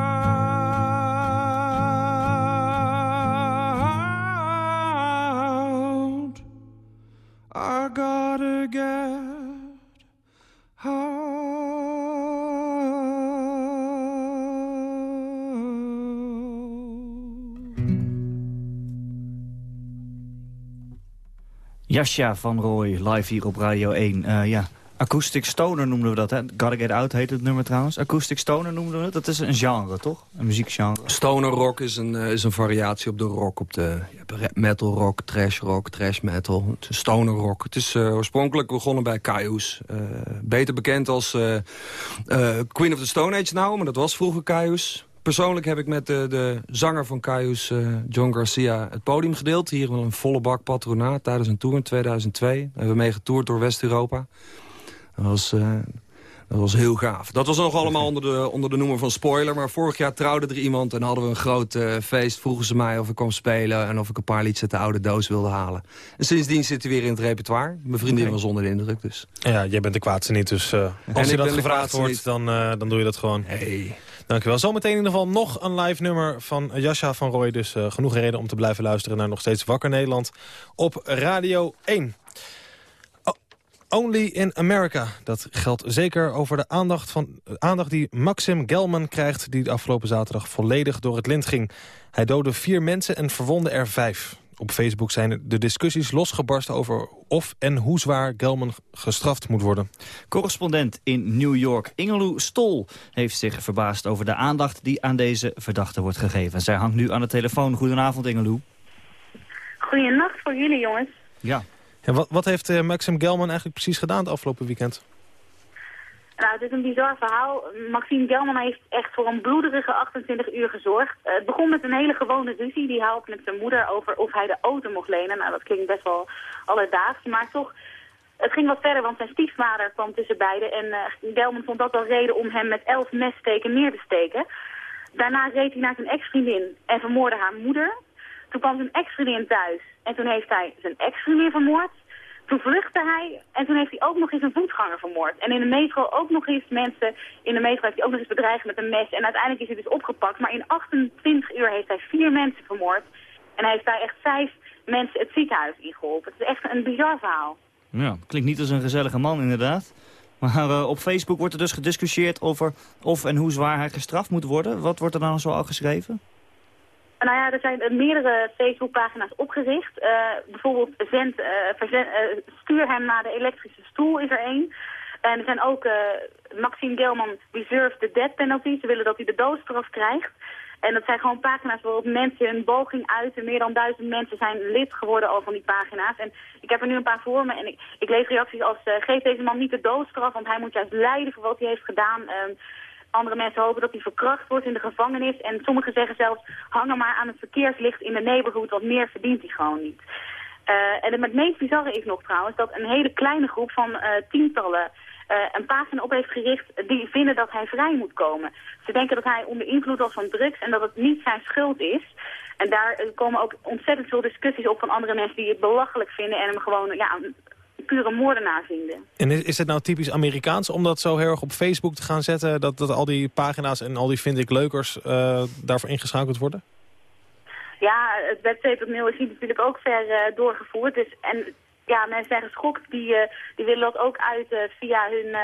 Jasja van Roy, live hier op Radio 1. Eh, ja, Acoustic Stoner noemden we dat, hè? Gotta Out heet het nummer trouwens. Acoustic Stoner noemden we het. Dat is een genre, toch? Een muziekgenre. Stoner rock is een, eh, is een variatie op de rock. Op de metal rock, trash rock, trash metal. Stoner rock. Het is eh, oorspronkelijk begonnen bij Caius. Eh, beter bekend als Queen of the Stone Age nou, maar dat was vroeger Caius. Persoonlijk heb ik met de, de zanger van Caius, John Garcia, het podium gedeeld. Hier een volle bak patronaat tijdens een tour in 2002. We hebben mee getoerd door West-Europa. Dat was... eh, dat was heel gaaf. Dat was nog allemaal onder de, onder de noemer van spoiler. Maar vorig jaar trouwde er iemand en hadden we een groot eh, feest. Vroegen ze mij of ik kwam spelen en of ik een paar liedjes uit de oude doos wilde halen. En sindsdien zitten we weer in het repertoire. Mijn vriendin was onder de indruk. Dus. Ja, jij bent de kwaadste niet, dus uh, als je dat gevraagd wordt, dan, dan doe je dat gewoon. Hey. Dankjewel. Zometeen in ieder geval nog een live nummer van Jascha van Roy. Dus uh, genoeg reden om te blijven luisteren naar nog steeds Wakker Nederland op Radio 1. Only in America. Dat geldt zeker over de aandacht, van, aandacht die Maxim Gelman krijgt... die de afgelopen zaterdag volledig door het lint ging. Hij doodde vier mensen en verwonde er vijf. Op Facebook zijn de discussies losgebarsten over of en hoe zwaar Gelman gestraft moet worden. Correspondent in New York, Ingeloe Stol, heeft zich verbaasd over de aandacht die aan deze verdachte wordt gegeven. Zij hangt nu aan de telefoon. Goedenavond, Ingeloe. Goedenacht voor jullie, jongens. Ja. Wat, wat heeft uh, Maxim Gelman eigenlijk precies gedaan het afgelopen weekend? Nou, het is een bizar verhaal. Maxime Gelman heeft echt voor een bloederige 28 uur gezorgd. Uh, het begon met een hele gewone ruzie. Die had met zijn moeder over of hij de auto mocht lenen. Nou, dat klinkt best wel alledaags. Maar toch, het ging wat verder, want zijn stiefvader kwam tussen beiden. En uh, Gelman vond dat wel reden om hem met elf messteken neer te steken. Daarna reed hij naar zijn ex-vriendin en vermoordde haar moeder. Toen kwam zijn ex-vriendin thuis en toen heeft hij zijn ex-vriendin vermoord. Toen vluchtte hij en toen heeft hij ook nog eens een voetganger vermoord. En in de metro ook nog eens mensen, in de metro heeft hij ook nog eens bedreigd met een mes. En uiteindelijk is hij dus opgepakt. Maar in 28 uur heeft hij vier mensen vermoord. En hij heeft daar echt vijf mensen het ziekenhuis ingeholpen. Het is echt een bizar verhaal. Ja, klinkt niet als een gezellige man inderdaad. Maar uh, op Facebook wordt er dus gediscussieerd over of en hoe zwaar hij gestraft moet worden. Wat wordt er dan zo al geschreven? Nou ja, er zijn meerdere Facebookpagina's opgericht. Uh, bijvoorbeeld zend, uh, verzend, uh, stuur hem naar de elektrische stoel is er één. En er zijn ook Maxime Gelman reserve the death penalty. Ze willen dat hij de doodstraf krijgt. En dat zijn gewoon pagina's waarop mensen hun boging uiten. Meer dan duizend mensen zijn lid geworden al van die pagina's. En ik heb er nu een paar voor me. En ik, ik lees reacties als, geef deze man niet de doodstraf, want hij moet juist lijden voor wat hij heeft gedaan. Um, andere mensen hopen dat hij verkracht wordt in de gevangenis. En sommigen zeggen zelfs, hang hem maar aan het verkeerslicht in de neighborhood, want meer verdient hij gewoon niet. Uh, en het meest bizarre is nog trouwens dat een hele kleine groep van uh, tientallen een pagina op heeft gericht die vinden dat hij vrij moet komen. Ze denken dat hij onder invloed was van drugs en dat het niet zijn schuld is. En daar komen ook ontzettend veel discussies op van andere mensen die het belachelijk vinden en hem gewoon ja, pure moordenaar vinden. En is, is het nou typisch Amerikaans om dat zo heel erg op Facebook te gaan zetten? Dat, dat al die pagina's en al die vind ik leukers uh, daarvoor ingeschakeld worden? Ja, het Web 2.0 is hier natuurlijk ook ver uh, doorgevoerd. Dus, en ja, mensen zijn geschokt. Die, uh, die willen dat ook uit via hun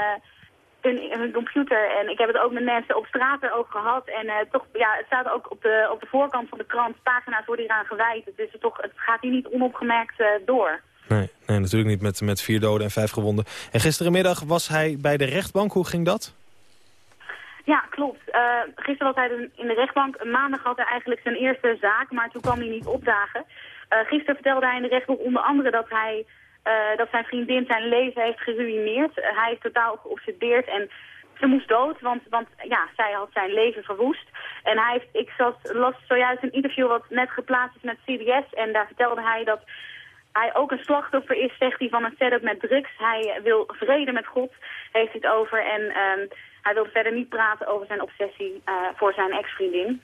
hun, hun computer. En ik heb het ook met mensen op straat erover gehad. En uh, toch, ja, het staat ook op de, op de voorkant van de krant. Pagina's worden hier aan gewijd. Dus het, toch, het gaat hier niet onopgemerkt uh, door. Nee, nee, natuurlijk niet met, met vier doden en vijf gewonden. En gisterenmiddag was hij bij de rechtbank. Hoe ging dat? Ja, klopt. Uh, gisteren was hij in de rechtbank. Maandag had hij eigenlijk zijn eerste zaak, maar toen kwam hij niet opdagen. Uh, gisteren vertelde hij in de rechtbank onder andere dat hij uh, dat zijn vriendin zijn leven heeft geruineerd. Uh, hij is totaal geobsedeerd en ze moest dood, want, want ja, zij had zijn leven verwoest. En hij heeft, ik zat, las zojuist een interview wat net geplaatst is met CBS en daar vertelde hij dat hij ook een slachtoffer is, zegt hij, van een setup met drugs. Hij wil vrede met God, heeft het over. En um, hij wil verder niet praten over zijn obsessie uh, voor zijn ex-vriendin.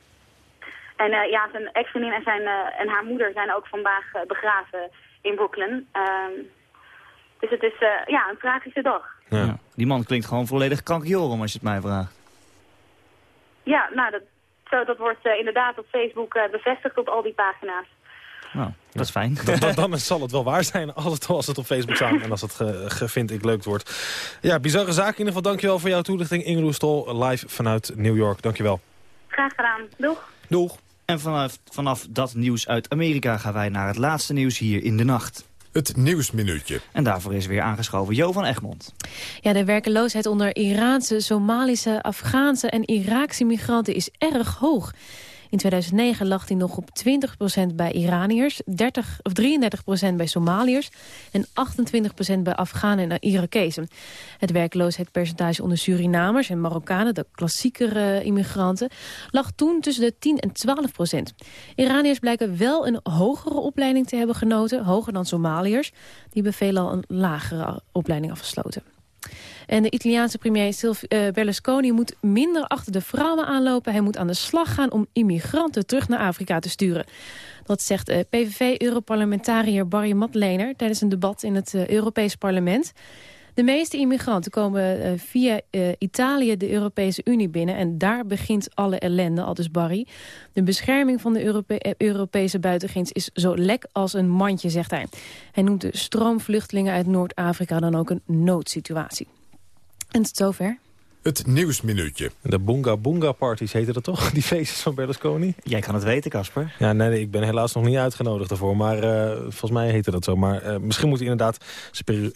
En uh, ja, zijn ex-vriendin en, zijn, uh, en haar moeder zijn ook vandaag begraven in Brooklyn. Um, dus het is uh, ja, een tragische dag. Ja. Die man klinkt gewoon volledig krankjorum als je het mij vraagt. Ja, nou, dat, zo, dat wordt uh, inderdaad op Facebook uh, bevestigd op al die pagina's. Nou, dat is fijn. Dan, dan, dan, <laughs> zal het wel waar zijn als het, als het op Facebook staat en als het gevind ik leuk wordt. Ja, bizarre zaak. In ieder geval dankjewel voor jouw toelichting. Stol, live vanuit New York. Dankjewel. Graag gedaan. Doeg. Doeg. En vanaf, vanaf dat nieuws uit Amerika gaan wij naar het laatste nieuws hier in de nacht. Het Nieuwsminuutje. En daarvoor is weer aangeschoven Jo van Egmond. Ja, de werkeloosheid onder Iraanse, Somalische, Afghaanse en Iraakse migranten is erg hoog. In 2009 lag hij nog op 20% bij Iraniërs, 30, of 33% bij Somaliërs en 28% bij Afghanen en Irakezen. Het werkloosheidspercentage onder Surinamers en Marokkanen, de klassiekere immigranten, lag toen tussen de 10 en 12%. Iraniërs blijken wel een hogere opleiding te hebben genoten, hoger dan Somaliërs. Die hebben veelal een lagere opleiding afgesloten. En de Italiaanse premier Silv uh, Berlusconi moet minder achter de vrouwen aanlopen. Hij moet aan de slag gaan om immigranten terug naar Afrika te sturen. Dat zegt uh, PVV-europarlementariër Barry Matlener... tijdens een debat in het uh, Europees Parlement. De meeste immigranten komen via Italië de Europese Unie binnen... en daar begint alle ellende, al dus Barry. De bescherming van de Europe Europese buitengrens is zo lek als een mandje, zegt hij. Hij noemt de stroomvluchtelingen uit Noord-Afrika dan ook een noodsituatie. En tot zover. Het Nieuwsminuutje. De Boonga Boonga Parties heten dat toch? <laughs> Die feestjes van Berlusconi? Jij kan het weten, Casper. Ja, nee, nee, ik ben helaas nog niet uitgenodigd ervoor. Maar uh, volgens mij heette dat zo. Maar uh, misschien moet hij inderdaad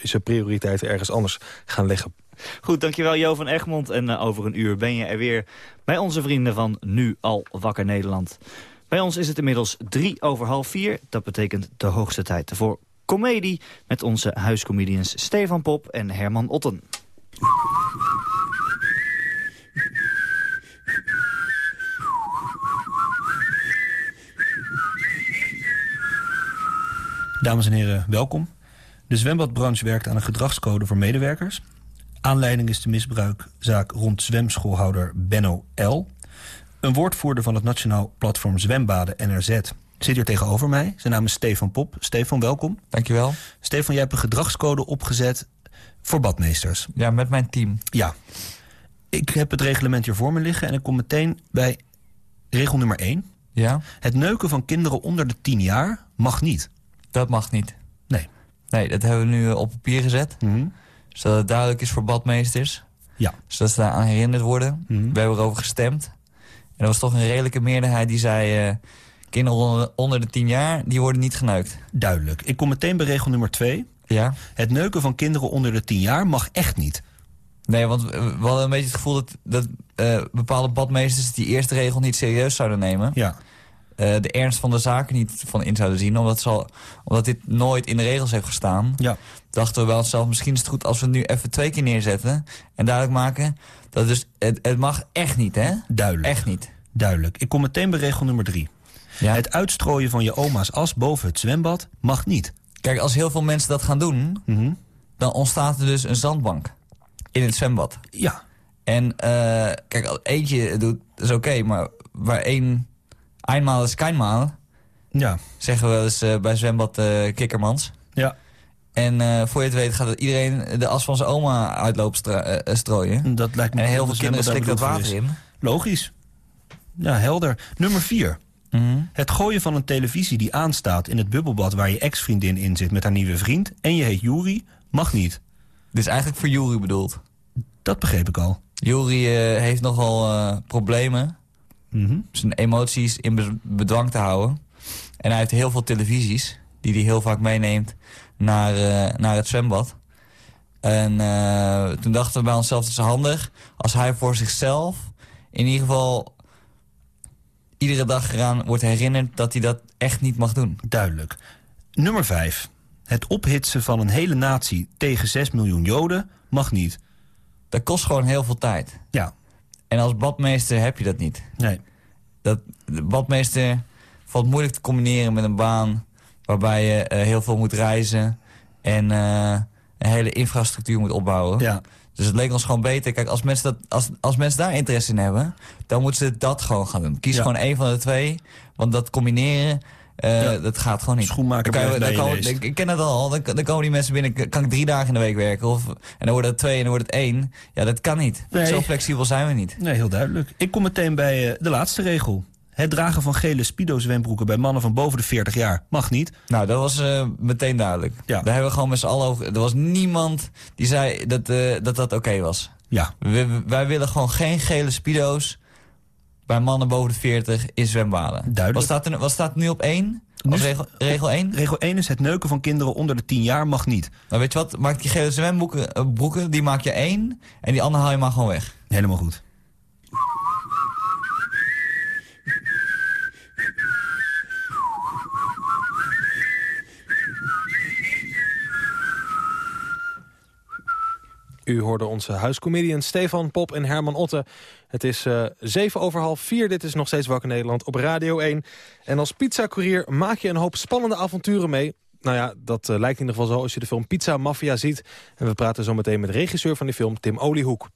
zijn prioriteiten ergens anders gaan leggen. Goed, dankjewel Jo van Egmond. En uh, over een uur ben je er weer bij onze vrienden van Nu Al Wakker Nederland. Bij ons is het inmiddels drie over half vier. Dat betekent de hoogste tijd voor comedie... met onze huiscomedians Stefan Pop en Herman Otten. Dames en heren, welkom. De zwembadbranche werkt aan een gedragscode voor medewerkers. Aanleiding is de misbruikzaak rond zwemschoolhouder Benno L. Een woordvoerder van het Nationaal Platform Zwembaden NRZ zit hier tegenover mij. Zijn naam is Stefan Pop. Stefan, welkom. Dankjewel. Stefan, jij hebt een gedragscode opgezet voor badmeesters. Ja, met mijn team. Ja. Ik heb het reglement hier voor me liggen en ik kom meteen bij regel nummer 1. Ja. Het neuken van kinderen onder de 10 jaar mag niet. Dat mag niet. Nee. Nee, dat hebben we nu op papier gezet. Mm Zodat het duidelijk is voor badmeesters. Ja. Zodat ze daar aan herinnerd worden. Mm We hebben erover gestemd. En er was toch een redelijke meerderheid die zei... Uh, kinderen onder, onder de 10 jaar, die worden niet geneukt. Duidelijk. Ik kom meteen bij regel nummer 2. Ja. Het neuken van kinderen onder de 10 jaar mag echt niet. Nee, want we hadden een beetje het gevoel dat, dat uh, bepaalde badmeesters die eerste regel niet serieus zouden nemen. Ja. Uh, de ernst van de zaken niet van in zouden zien. Omdat, zal, omdat dit nooit in de regels heeft gestaan. Ja. Dachten we wel zelf, misschien is het goed als we het nu even twee keer neerzetten. En duidelijk maken dat dus, het, het mag echt niet, hè? Duidelijk. Echt niet. Duidelijk. Ik kom meteen bij regel nummer 3. Ja. Het uitstrooien van je oma's as boven het zwembad mag niet. Kijk, als heel veel mensen dat gaan doen... Mm -hmm. dan ontstaat er dus een zandbank. in het zwembad. Ja. En eh, kijk, als eentje doet, is oké, maar waar één eenmaal is keinmaal... Ja. Zeggen we wel eens eh, bij zwembad eh, Kikkermans. Ja. En voor je het weet gaat iedereen de as van zijn oma uitloop strooien. Dat lijkt me en heel veel de kinderen dat water in. Logisch. Ja, helder. Nummer vier. Mhm. Het gooien van een televisie die aanstaat in het bubbelbad... waar je ex-vriendin in zit met haar nieuwe vriend... en je heet Juri, mag niet. Dit is eigenlijk voor Juri bedoeld. Dat begreep ik al. Juri eh, heeft nogal eh, problemen. Mhm. Zijn emoties in be- bedwang te houden. En hij heeft heel veel televisies... die hij heel vaak meeneemt naar, eh, naar het zwembad. En toen dachten we bij onszelf, het is handig... als hij voor zichzelf in ieder geval... iedere dag eraan wordt herinnerd dat hij dat echt niet mag doen. Duidelijk. Nummer vijf. Het ophitsen van een hele natie tegen 6 miljoen Joden mag niet. Dat kost gewoon heel veel tijd. Ja. En als badmeester heb je dat niet. Nee. Dat, de badmeester valt moeilijk te combineren met een baan... waarbij je eh, heel veel moet reizen en eh, een hele infrastructuur moet opbouwen. Ja. Dus het leek ons gewoon beter. Kijk, als mensen, dat, als, als mensen daar interesse in hebben... dan moeten ze dat gewoon gaan doen. Kies Ja. gewoon één van de twee. Want dat combineren, eh, dat gaat gewoon niet. Schoenmaker Dan kan dan ik, ken het al. Dan, dan komen die mensen binnen. Kan ik drie dagen in de week werken? Of, en dan wordt het twee en dan wordt het één. Ja, dat kan niet. Nee. Zo flexibel zijn we niet. Nee, heel duidelijk. Ik kom meteen bij eh, de laatste regel. Het dragen van gele Speedo-zwembroeken bij mannen van boven de 40 jaar mag niet. Nou, dat was eh, meteen duidelijk. Ja. Daar hebben we gewoon met z'n allen over... Er was niemand die zei dat eh, dat, dat oké was. Ja. We- wij willen gewoon geen gele speedo's bij mannen boven de 40 in zwembaden. Duidelijk. Wat staat er, wat staat nu op één? Als Nu- regel, regel 1? Regel 1 is het neuken van kinderen onder de 10 jaar mag niet. Nou, weet je wat? Maak die gele zwembroeken, broeken, die maak je één... en die andere haal je maar gewoon weg. Helemaal goed. U hoorde onze huiscomedians Stefan, Pop en Herman Otte. Het is eh zeven over half vier. Dit is nog steeds Wakker Nederland op Radio 1. En als pizzacourier maak je een hoop spannende avonturen mee. Nou ja, dat eh, lijkt in ieder geval zo als je de film Pizza Mafia ziet. En we praten zo meteen met de regisseur van die film, Tim Oliehoek.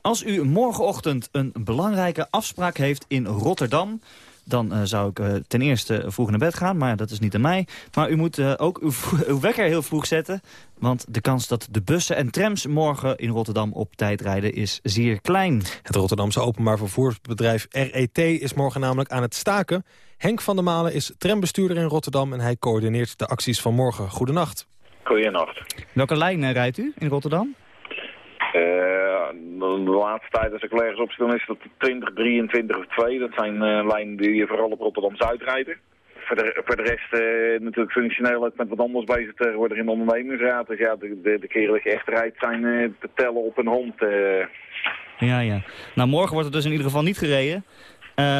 Als u morgenochtend een belangrijke afspraak heeft in Rotterdam... dan eh, zou ik eh, ten eerste vroeg naar bed gaan, maar dat is niet aan mij. Maar u moet eh, ook uw, <laughs> uw wekker heel vroeg zetten... want de kans dat de bussen en trams morgen in Rotterdam op tijd rijden is zeer klein. Het Rotterdamse openbaar vervoersbedrijf RET is morgen namelijk aan het staken. Henk van der Malen is trambestuurder in Rotterdam... en hij coördineert de acties van morgen. Goedenacht. Goeienacht. Welke lijn rijdt u in Rotterdam? Eh, de, de laatste tijd als ik ergens op is dat 20, 23 of 2. Dat zijn eh, lijnen die vooral op Rotterdam-Zuid rijden. Voor de, voor de rest eh, natuurlijk functioneel ook met wat anders bezig tegenwoordig in de ondernemingsraad. Dus ja, de, de, de keren dat je echt rijdt zijn eh, te tellen op een hond. Ja, ja. Nou, morgen wordt er dus in ieder geval niet gereden.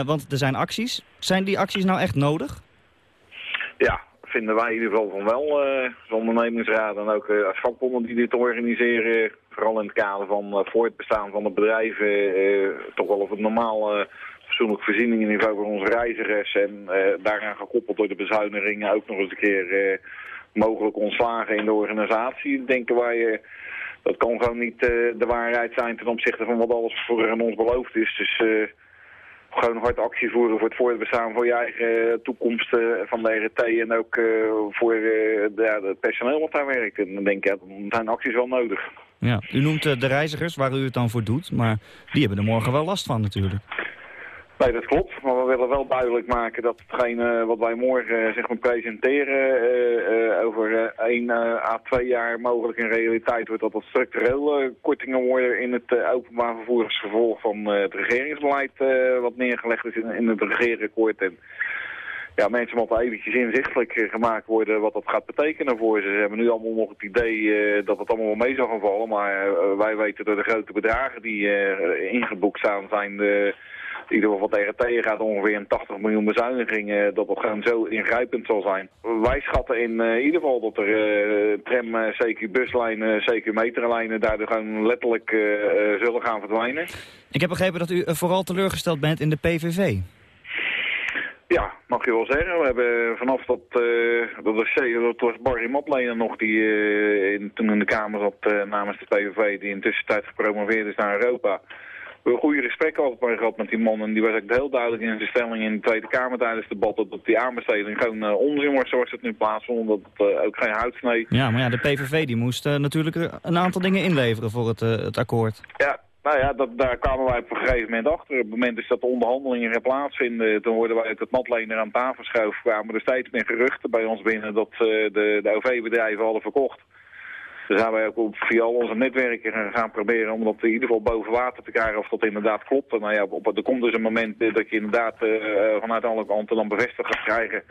want er zijn acties. Zijn die acties nou echt nodig? Ja, vinden wij in ieder geval van wel. eh als ondernemingsraad en ook eh, als vakbonden die dit organiseren. Vooral in het kader van eh, voor het bestaan van de bedrijven. toch wel op het normaal fatsoenlijk voorzieningenniveau voor onze reizigers. En daaraan gekoppeld door de bezuinigingen ook nog eens een keer mogelijk ontslagen in de organisatie. Denken wij... dat kan gewoon niet de waarheid zijn ten opzichte van wat alles voor ons beloofd is. Dus gewoon hard actie voeren voor het voortbestaan van je eigen eh, toekomst van de RT en ook eh, voor eh, het personeel wat daar werkt. En dan denk ik, ja, dan zijn acties wel nodig. Ja. U noemt de reizigers waar u het dan voor doet. Maar die hebben er morgen wel last van natuurlijk. Nee, dat klopt. Maar we willen wel duidelijk maken dat hetgene wat wij morgen eh, zeg maar, presenteren eh, eh, over eh, 1 eh, à 2 jaar mogelijk een realiteit wordt. Dat dat structureel eh, kortingen worden in het eh, openbaar vervoer van eh, het regeringsbeleid eh, wat neergelegd is in, in het regeerakkoord. En ja, mensen moeten eventjes inzichtelijk eh, gemaakt worden wat dat gaat betekenen voor ze. Ze hebben nu allemaal nog het idee eh, dat het allemaal wel mee zou gaan vallen. Maar eh, wij weten door de grote bedragen die eh, ingeboekt staan zijn... in ieder geval wat de RT gaat ongeveer een 80 miljoen bezuinigingen, dat dat gewoon zo ingrijpend zal zijn. Wij schatten in eh, ieder geval dat er eh, tram, eh, zeker buslijnen, zeker meterlijnen daardoor gewoon letterlijk eh, eh, zullen gaan verdwijnen. Ik heb begrepen dat u eh, vooral teleurgesteld bent in de PVV. Ja, mag je wel zeggen. We hebben vanaf dat, uh, dat dossier, dat was Barry Matlenen nog, die uh, in, toen in de Kamer zat uh, namens de PVV, die in tussentijd gepromoveerd is naar Europa. We hebben goede gesprekken altijd maar gehad met die man. En die was ook heel duidelijk in zijn stelling in de Tweede Kamer tijdens het debat... dat die aanbesteding gewoon onzin was zoals het nu plaatsvond. Omdat het ook geen houtsnee... Ja, maar ja, de PVV die moest natuurlijk een aantal dingen inleveren voor het, het akkoord. Ja, nou ja, dat, daar kwamen wij op een gegeven moment achter. Op het moment is dat de onderhandelingen gaan plaatsvinden, toen hoorden wij dat het matlener aan tafel schoof, kwamen er steeds meer geruchten bij ons binnen dat uh, de, de OV-bedrijven hadden verkocht. Dus zijn wij ook op, via al onze netwerken gaan proberen om dat in ieder geval boven water te krijgen of dat inderdaad klopt. En nou ja, op, er komt dus een moment dat je inderdaad uh, vanuit alle kanten dan bevestigd gaat krijgen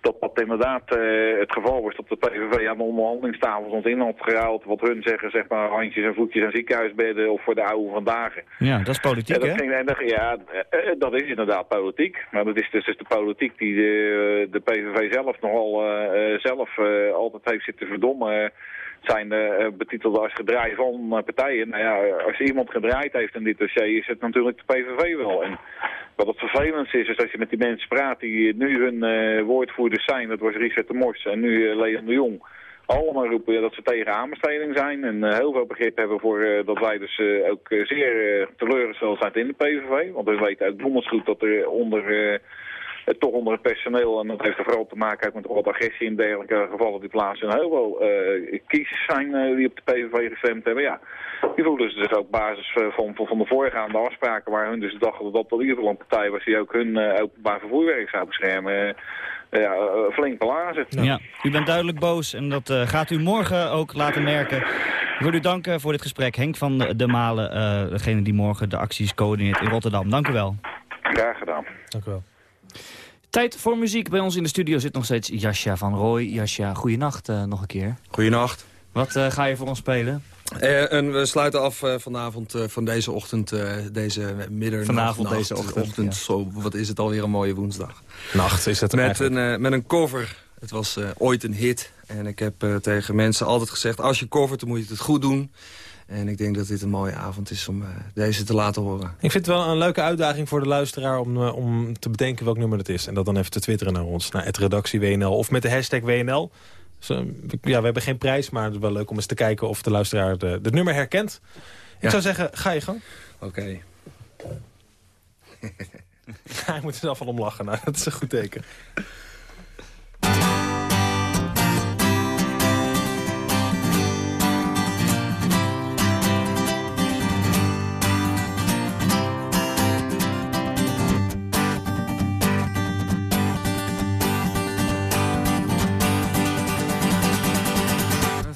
dat dat inderdaad uh, het geval was dat de PVV aan de onderhandelingstafels ons in had gehaald. Wat hun zeggen, zeg maar, handjes en voetjes en ziekenhuisbedden of voor de oude vandaag. Ja, dat is politiek, ja, dat hè? en, ja, dat is inderdaad politiek. Maar dat is dus, dus de politiek die de, de PVV zelf nogal uh, zelf altijd heeft zitten verdommen zijn uh, betiteld als gedraai van partijen. Nou ja, als iemand gedraaid heeft in dit dossier is het natuurlijk de PVV wel. En wat het vervelendste is, is als je met die mensen praat die nu hun woordvoerders zijn, dat was Richard de Mors en nu uh, Leon de Jong, allemaal roepen dat ze tegen aanbesteding zijn en heel veel begrip hebben voor dat wij dus ook zeer teleurgesteld zijn in de PVV. Want we weten donders goed dat er onder toch onder het personeel. En dat heeft er vooral te maken met wat agressie in dergelijke gevallen die plaatsen. Heel veel uh, kiezers zijn uh, die op de PVV gestemd hebben. Ja, die voelen zich ook basis van, van, van de voorgaande afspraken waar hun dus dachten dat dat in ieder geval een partij was die ook hun uh, openbaar vervoerwerk zou beschermen. ja, flink belazen. Ja, u bent duidelijk boos en dat gaat u morgen ook laten merken. Ik wil u danken voor dit gesprek. Henk van de Malen, degene die morgen de acties coördineert in Rotterdam. Dank u wel. Graag gedaan. Dank u wel. Tijd voor muziek. Bij ons in de studio zit nog steeds Jascha van Rooij. Jascha, goeienacht uh, nog een keer. Goeienacht. Wat uh, ga je voor ons spelen? Uh, en we sluiten af vanavond van deze ochtend, deze middernacht. Vanavond nacht, deze ochtend, ochtend ja. zo, wat is het alweer een mooie woensdag. Nacht is het met een, met een cover. Het was ooit een hit. En ik heb tegen mensen altijd gezegd, als je covert, dan moet je het goed doen. En ik denk dat dit een mooie avond is om uh, deze te laten horen. Ik vind het wel een leuke uitdaging voor de luisteraar om, uh, om te bedenken welk nummer het is. En dat dan even te twitteren naar ons, naar het redactie WNL of met de hashtag WNL. Dus, ja, we hebben geen prijs, maar het is wel leuk om eens te kijken of de luisteraar de, het nummer herkent. Ik Ja. zou zeggen, ga je gang. Oké. <laughs> Hij moet er zelf van om lachen, nou, dat is een goed teken.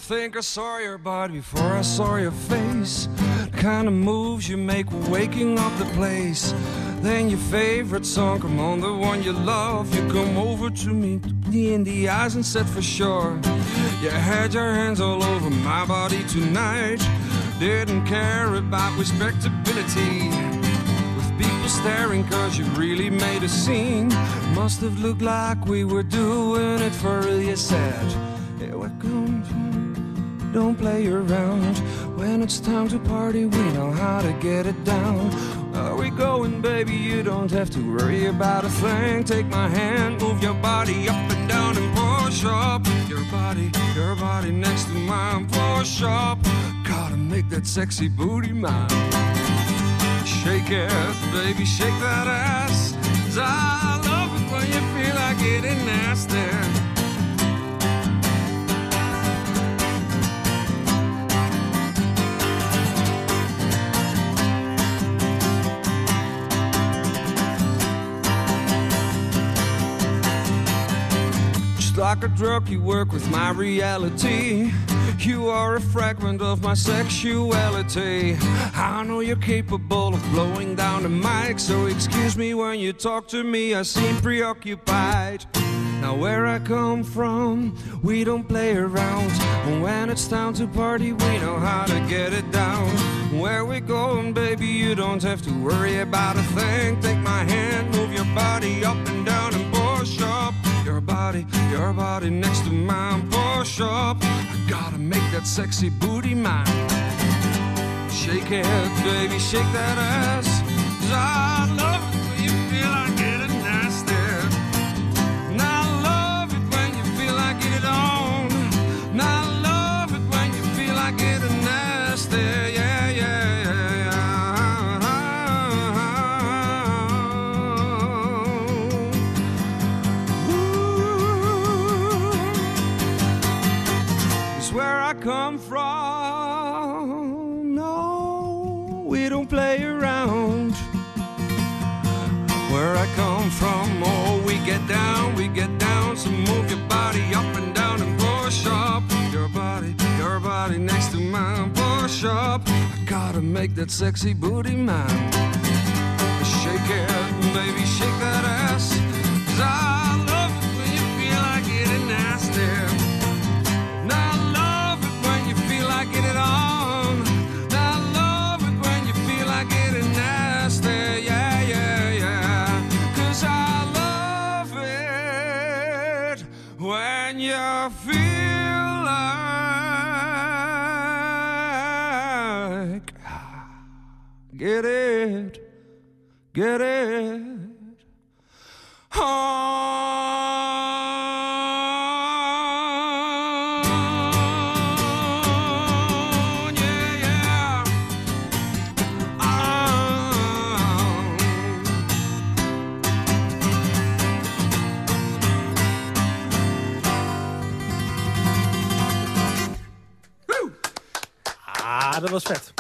Think I saw your body before I saw your face. The kind of moves you make waking up the place. Then your favorite song, come on, the one you love. You come over to me, me in the eyes and said for sure. You had your hands all over my body tonight. Didn't care about respectability. With people staring cause you really made a scene. Must have looked like we were doing it for real, you said. Yeah, we're going don't play around. When it's time to party, we know how to get it down. Are we going, baby? You don't have to worry about a thing. Take my hand, move your body up and down and push up. Your body, your body next to mine, push up. Gotta make that sexy booty mine. Shake it, baby, shake that ass. I love it when you feel like getting nasty. Like a drug, you work with my reality. You are a fragment of my sexuality. I know you're capable of blowing down the mic, so excuse me when you talk to me. I seem preoccupied. Now, where I come from, we don't play around. And when it's time to party, we know how to get it down. Where we going, baby, you don't have to worry about a thing. Take my hand, move your body up and down and push up. Your body, your body next to mine, push up. I gotta make that sexy booty mine. Shake it, baby, shake that ass. 'Cause I love it when you feel like Gotta make that sexy booty mine. Shake it, baby, shake that ass. 'Cause I love it when you feel like getting nasty. And I love it when you feel like getting on. And I love it when you feel like getting nasty. Yeah, yeah, yeah. 'Cause I love it when you feel Get it, get it. Yeah. On. Ah, dat was vet.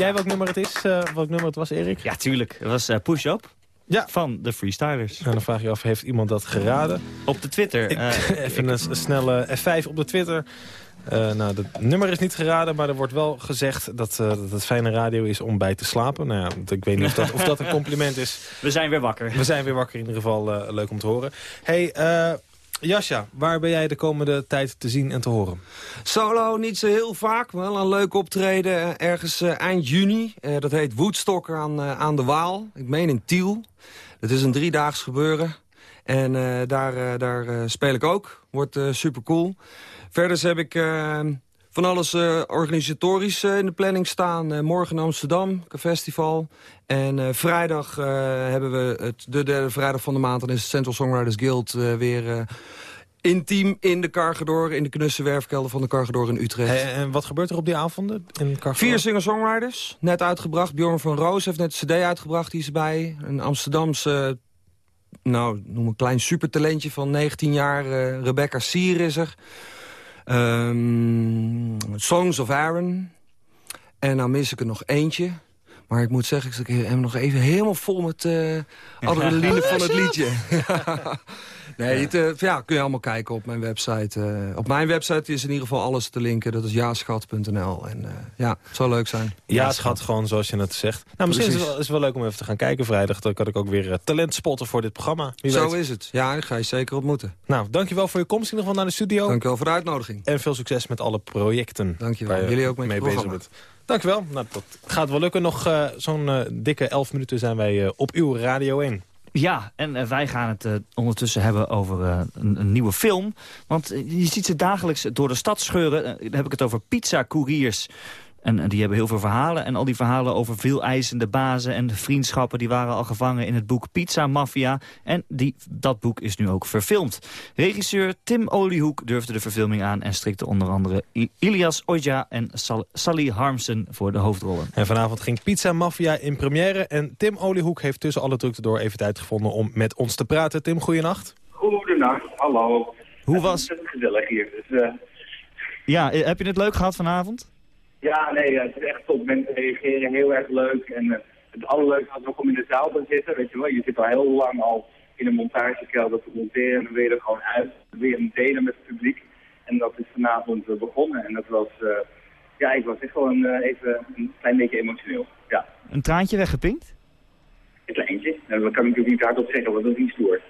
Jij welk nummer het is? eh, welk nummer het was, Erik? Ja, tuurlijk. Het was eh, Push Up ja. van de Freestylers. En dan vraag je af, heeft iemand dat geraden? Op de Twitter. Ik- eh, <laughs> even een, snelle F5 op de Twitter. Nou, het nummer is niet geraden, maar er wordt wel gezegd dat, dat het fijne radio is om bij te slapen. Nou ja, ik weet niet of dat, of dat een <laughs> compliment is. We zijn weer wakker. We zijn weer wakker, in ieder geval leuk om te horen. hey, eh, Jasja, waar ben jij de komende tijd te zien en te horen? Solo niet zo heel vaak, wel een leuk optreden eh, ergens eh, eind juni. Eh, dat heet Woodstock aan, aan de Waal. Ik meen in Tiel. Het is een driedaags gebeuren. En daar, daar speel ik ook. Wordt super cool. Verder heb ik van alles eh, organisatorisch eh, in de planning staan. Eh, morgen in Amsterdam, een festival. En vrijdag hebben we het, de derde vrijdag van de maand. Dan is het Central Songwriters Guild weer... Intiem in de Cargador, in de knusse werfkelder van de Cargador in Utrecht. En wat gebeurt er op die avonden? In? Vier singer-songwriters, net uitgebracht. Bjorn van Roos heeft net een cd uitgebracht, die is bij. Een Amsterdamse, nou, noem een klein supertalentje van 19 jaar. Rebecca Sier is er. Ehm, Songs of Aaron. En nou mis ik er nog eentje. Maar ik moet zeggen, ik heb hem nog even helemaal vol met eh <laughs> adrenaline van het liedje. <laughs> nee, het, eh, ja, kun je allemaal kijken op mijn website. eh. op mijn website is in ieder geval alles te linken. Dat is jaaschat.nl. En eh, ja, het zal leuk zijn. Ja, schat, gewoon zoals je het zegt. Nou, misschien is het, wel, is het wel leuk om even te gaan kijken vrijdag. Dan kan ik ook weer talent spotten voor dit programma. Wie Zo weet. is het. Ja, ik ga je zeker ontmoeten. Nou, dankjewel voor je komst in ieder geval naar de studio. Dankjewel voor de uitnodiging. En veel succes met alle projecten. Dankjewel. waar je Jullie ook met je mee bezig bent. Dankjewel. Nou, dat gaat wel lukken. Nog eh, zo'n dikke elf minuten zijn wij eh, op uw Radio 1. Ja, en eh, wij gaan het eh, ondertussen hebben over eh, een, nieuwe film. Want je ziet ze dagelijks door de stad scheuren. Dan heb ik het over pizza-couriers. En die hebben heel veel verhalen. En al die verhalen over veel eisende bazen en vriendschappen... die waren al gevangen in het boek Pizza Mafia. En die, dat boek is nu ook verfilmd. Regisseur Tim Oliehoek durfde de verfilming aan... en strikte onder andere I- Ilias Oja en Sal- Sally Harmsen voor de hoofdrollen. En vanavond ging Pizza Mafia in première. En Tim Oliehoek heeft tussen alle drukte door even tijd gevonden om met ons te praten. Tim, goeienacht. Goedenacht, hallo. Hoe was... Het is gezellig hier. Dus, eh, Ja, eh, heb je het leuk gehad vanavond? Ja, nee, eh, het is echt top. Mensen reageren heel erg leuk. En eh, het allerleukste was ook om in de zaal te zitten. Weet je wel, je zit al heel lang al in een montagekelder te monteren. En dan je er gewoon uit. Weer een delen met het publiek. En dat is vanavond eh, begonnen. En dat was, ja, ik was echt gewoon even een klein beetje emotioneel. Ja, Een traantje weggepinkt? een kleintje. Dat kan ik natuurlijk niet hardop zeggen, want dat is niet stoer.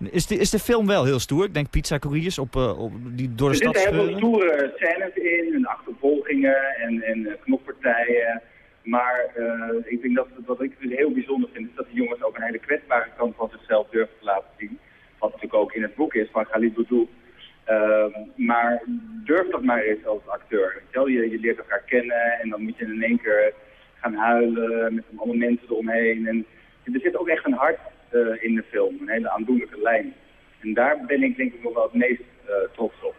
<laughs> is, de, is de film wel heel stoer? Ik denk pizza couriers op, op, die door de er stad zitten heel veel stoere scènes in, en achtervolgingen en, en eh, knokpartijen. Maar eh, ik denk dat wat ik dus heel bijzonder vind, is dat de jongens ook een hele kwetsbare kant van zichzelf durven te laten zien. Wat natuurlijk ook in het boek is van Khalid Boudou. Ehm, maar durf dat maar eens als acteur. Je, je, leert elkaar kennen en dan moet je in één keer gaan huilen met alle mensen eromheen. En er zit ook echt een hart eh, in de film, een hele aandoenlijke lijn. En daar ben ik denk ik nog wel het meest trots op.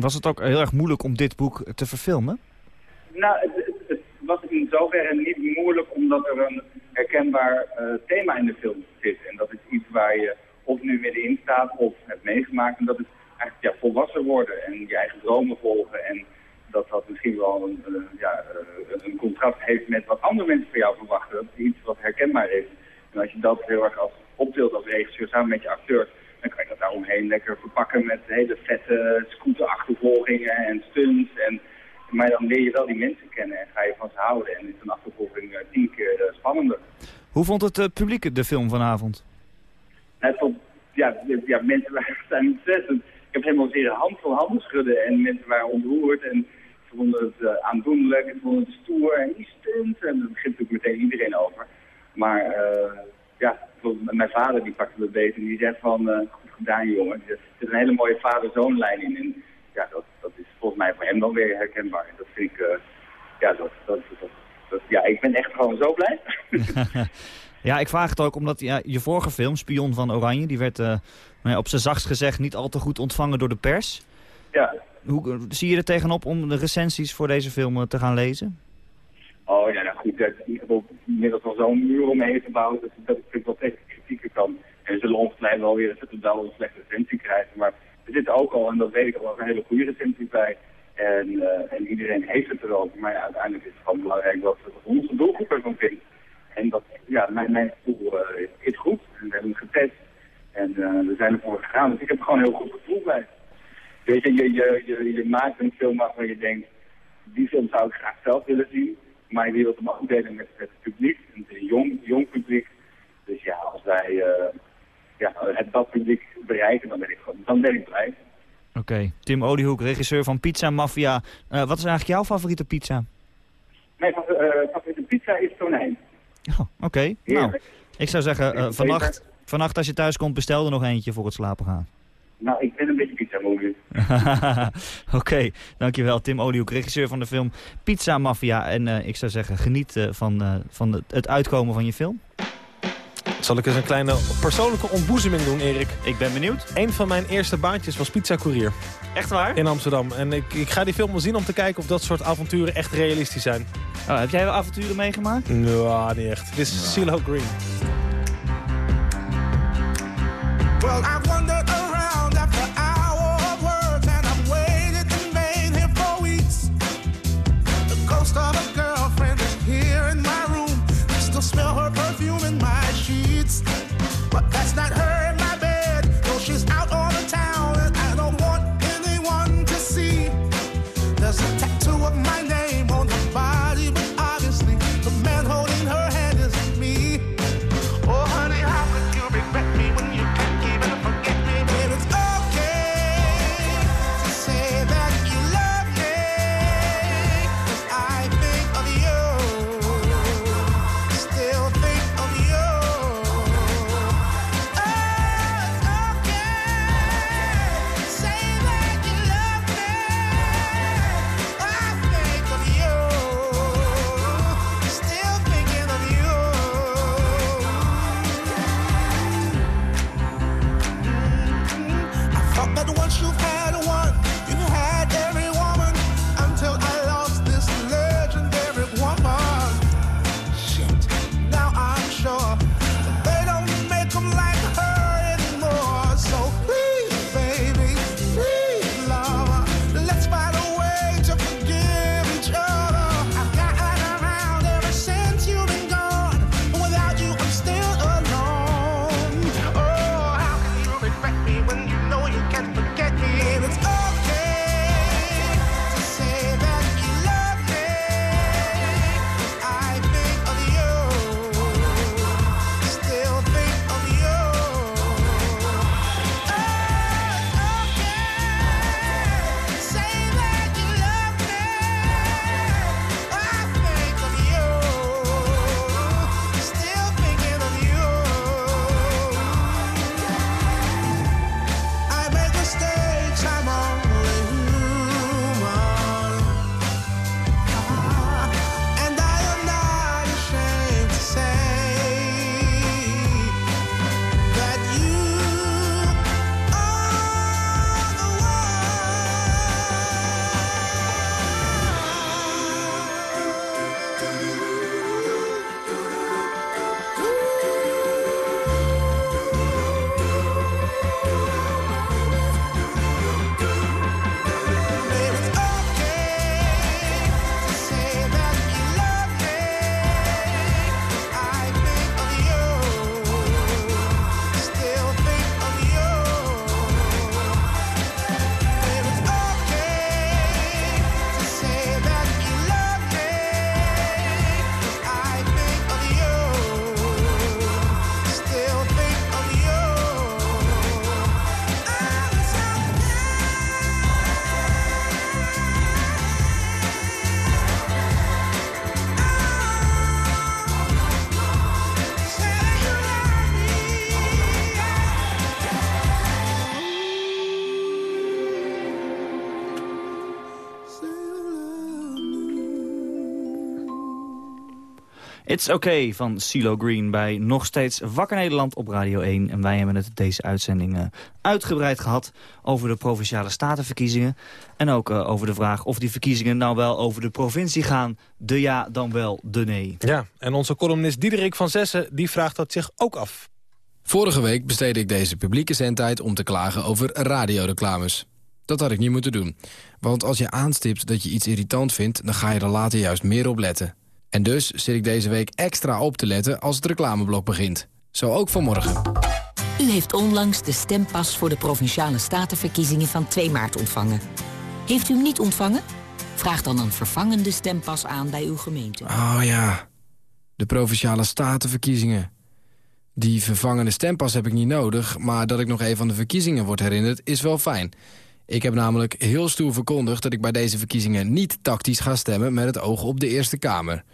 Was het ook heel erg moeilijk om dit boek te verfilmen? Nou, het, het, was in zoverre niet moeilijk omdat er een herkenbaar eh, thema in de film zit. En dat is iets waar je of nu middenin staat of hebt meegemaakt. En dat is eigenlijk ja, volwassen worden en je eigen dromen volgen. En dat dat misschien wel een, eh, ja, eh, een contrast heeft met wat andere mensen van jou verwachten. Dat is iets wat herkenbaar is. En als je dat heel erg als optilt als regisseur samen met je acteurs, dan kan je dat daaromheen lekker verpakken met hele vette scooterachtervolgingen en stunts. En, maar dan leer je wel die mensen kennen en ga je van ze houden. En is een achtervolging eh, tien keer eh, spannender. Hoe vond het uh, publiek de film vanavond? Het vond, ja, ja, mensen waren, <laughs> ontzettend... Ik heb helemaal zeer een handvol handen schudden en mensen waren ontroerd. En ze vonden het uh, aandoenlijk, ze vonden het stoer en die stunts. En dat begint natuurlijk meteen iedereen over. Maar uh, ja, mijn vader die pakte het beter en die zegt van, uh, goed gedaan jongen. Er zit een hele mooie vader-zoonlijn in. En ja, dat, dat is volgens mij voor hem dan weer herkenbaar. En dat vind ik, uh, ja, dat, dat, dat, dat, ja, ik ben echt gewoon zo blij. <laughs> ja, ik vraag het ook omdat ja, je vorige film, Spion van Oranje, die werd uh, op zijn zachtst gezegd niet al te goed ontvangen door de pers. Ja. Hoe zie je er tegenop om de recensies voor deze film te gaan lezen? Oh ja, nou goed, ik heb inmiddels al zo'n muur omheen gebouwd dat, dat ik wel tegen kritieken kan. En we zullen ongetwijfeld wel weer wel een slechte recensie krijgen. Maar er zit ook al, en dat weet ik al, een hele goede recensie bij. En, uh, en iedereen heeft het erover. Maar ja, uiteindelijk is het gewoon belangrijk dat onze doelgroep ervan vindt. En dat, ja, mijn, mijn gevoel uh, is goed. En we hebben hem getest. En uh, we zijn ervoor gegaan. Dus ik heb er gewoon een heel goed gevoel bij. Weet je, je, je, je, je maakt een film waarvan je denkt, die film zou ik graag zelf willen zien. Maar je wilt hem ook delen met het publiek, een jong, jong publiek. Dus ja, als wij uh, ja, het, dat publiek bereiken, dan ben ik, dan ben ik blij. Oké, okay. Tim Oliehoek, regisseur van Pizza Mafia. Uh, wat is eigenlijk jouw favoriete pizza? Mijn uh, favoriete pizza is tonijn. Oh, Oké, okay. nou, ik zou zeggen, vannacht, vannacht als je thuis komt, bestel er nog eentje voor het slapen gaan. Nou, ik ben een beetje pizza moe. <laughs> Oké, okay, dankjewel Tim Oliehoek, regisseur van de film Pizza Mafia. En uh, ik zou zeggen, geniet uh, van, uh, van het, het uitkomen van je film. Zal ik eens een kleine persoonlijke ontboezeming doen, Erik? Ik ben benieuwd. Een van mijn eerste baantjes was pizzacourier. Echt waar? In Amsterdam. En ik, ik ga die film wel zien om te kijken of dat soort avonturen echt realistisch zijn. Oh, heb jij wel avonturen meegemaakt? Nou, niet echt. Dit is ja. CeeLo Green. It's Okay van CeeLo Green bij Nog Steeds Wakker Nederland op Radio 1. En wij hebben het deze uitzending uh, uitgebreid gehad over de Provinciale Statenverkiezingen. En ook uh, over de vraag of die verkiezingen nou wel over de provincie gaan. De ja, dan wel de nee. Ja, en onze columnist Diederik van Zessen die vraagt dat zich ook af. Vorige week besteedde ik deze publieke zendtijd om te klagen over radioreclames. Dat had ik niet moeten doen. Want als je aanstipt dat je iets irritant vindt... dan ga je er later juist meer op letten. En dus zit ik deze week extra op te letten als het reclameblok begint. Zo ook vanmorgen. U heeft onlangs de stempas voor de Provinciale Statenverkiezingen van 2 maart ontvangen. Heeft u hem niet ontvangen? Vraag dan een vervangende stempas aan bij uw gemeente. Oh ja, de Provinciale Statenverkiezingen. Die vervangende stempas heb ik niet nodig... maar dat ik nog even aan de verkiezingen word herinnerd is wel fijn. Ik heb namelijk heel stoer verkondigd dat ik bij deze verkiezingen niet tactisch ga stemmen... met het oog op de Eerste Kamer.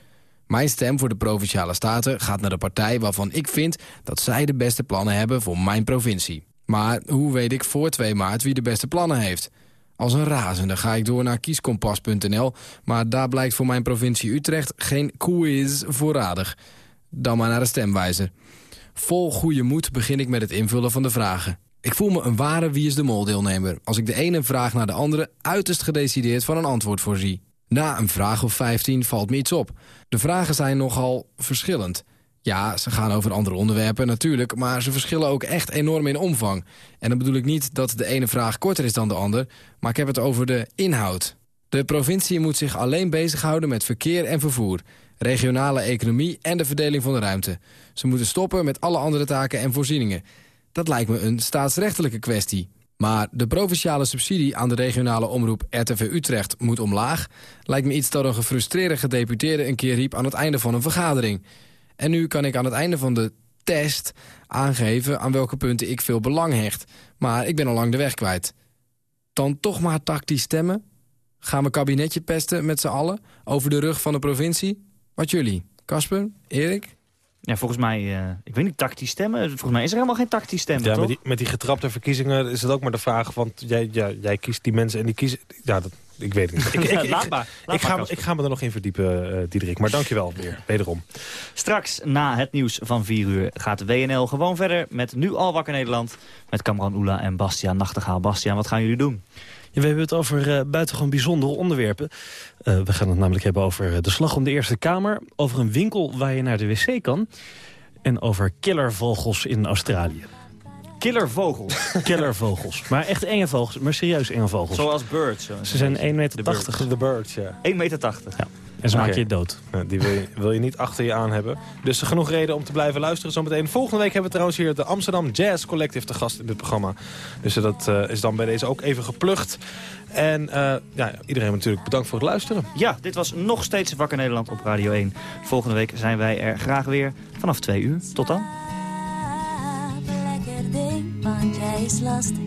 Mijn stem voor de Provinciale Staten gaat naar de partij waarvan ik vind... dat zij de beste plannen hebben voor mijn provincie. Maar hoe weet ik voor 2 maart wie de beste plannen heeft? Als een razende ga ik door naar kieskompas.nl... maar daar blijkt voor mijn provincie Utrecht geen quiz voorradig. Dan maar naar de stemwijzer. Vol goede moed begin ik met het invullen van de vragen. Ik voel me een ware Wie is de Mol deelnemer... als ik de ene vraag naar de andere uiterst gedecideerd van een antwoord voorzie. Na een vraag of 15 valt me iets op. De vragen zijn nogal verschillend. Ja, ze gaan over andere onderwerpen natuurlijk... maar ze verschillen ook echt enorm in omvang. En dan bedoel ik niet dat de ene vraag korter is dan de ander... maar ik heb het over de inhoud. De provincie moet zich alleen bezighouden met verkeer en vervoer... regionale economie en de verdeling van de ruimte. Ze moeten stoppen met alle andere taken en voorzieningen. Dat lijkt me een staatsrechtelijke kwestie. Maar de provinciale subsidie aan de regionale omroep RTV Utrecht moet omlaag... lijkt me iets dat een gefrustreerde gedeputeerde een keer riep aan het einde van een vergadering. En nu kan ik aan het einde van de test aangeven aan welke punten ik veel belang hecht. Maar ik ben al lang de weg kwijt. Dan toch maar tactisch stemmen? Gaan we kabinetje pesten met z'n allen over de rug van de provincie? Wat jullie? Kasper? Erik? Ja, volgens mij, uh, ik weet niet, tactisch stemmen. Volgens mij is er helemaal geen tactisch stemmen, ja, toch? Met die, met die getrapte verkiezingen is het ook maar de vraag... want jij, jij, jij kiest die mensen en die kiezen... Ja, dat, ik weet het niet. <laughs> Ik, ik, ik, laat maar, laat ik, ga, ik ga me er nog in verdiepen, uh, Diederik. Maar dankjewel weer, wederom. Straks, na het nieuws van 4 uur, gaat de WNL gewoon verder... met Nu al wakker Nederland, met Kamran Oela en Bastiaan Nachtegaal. Bastiaan, wat gaan jullie doen? Ja, we hebben het over uh, buitengewoon bijzondere onderwerpen. Uh, we gaan het namelijk hebben over de slag om de Eerste Kamer... over een winkel waar je naar de wc kan en over killervogels in Australië. Killervogels? <laughs> Killervogels. Maar echt enge vogels, maar serieus enge vogels. Zoals birds. Zo. Ze zijn 1,80 meter. De birds, ja. 1,80 meter. Ja. En ze maken je dood. Ja, die wil je, wil je, niet achter je aan hebben. Dus genoeg reden om te blijven luisteren zometeen. Volgende week hebben we trouwens hier de Amsterdam Jazz Collective te gast in dit programma. Dus dat uh, is dan bij deze ook even geplucht. En uh, ja, iedereen natuurlijk bedankt voor het luisteren. Ja, dit was nog steeds Wakker Nederland op Radio 1. Volgende week zijn wij er graag weer vanaf 2 uur. Tot dan. Lekker ding, want jij is lastig.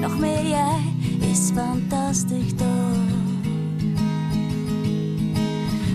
Nog meer jij is fantastisch toch.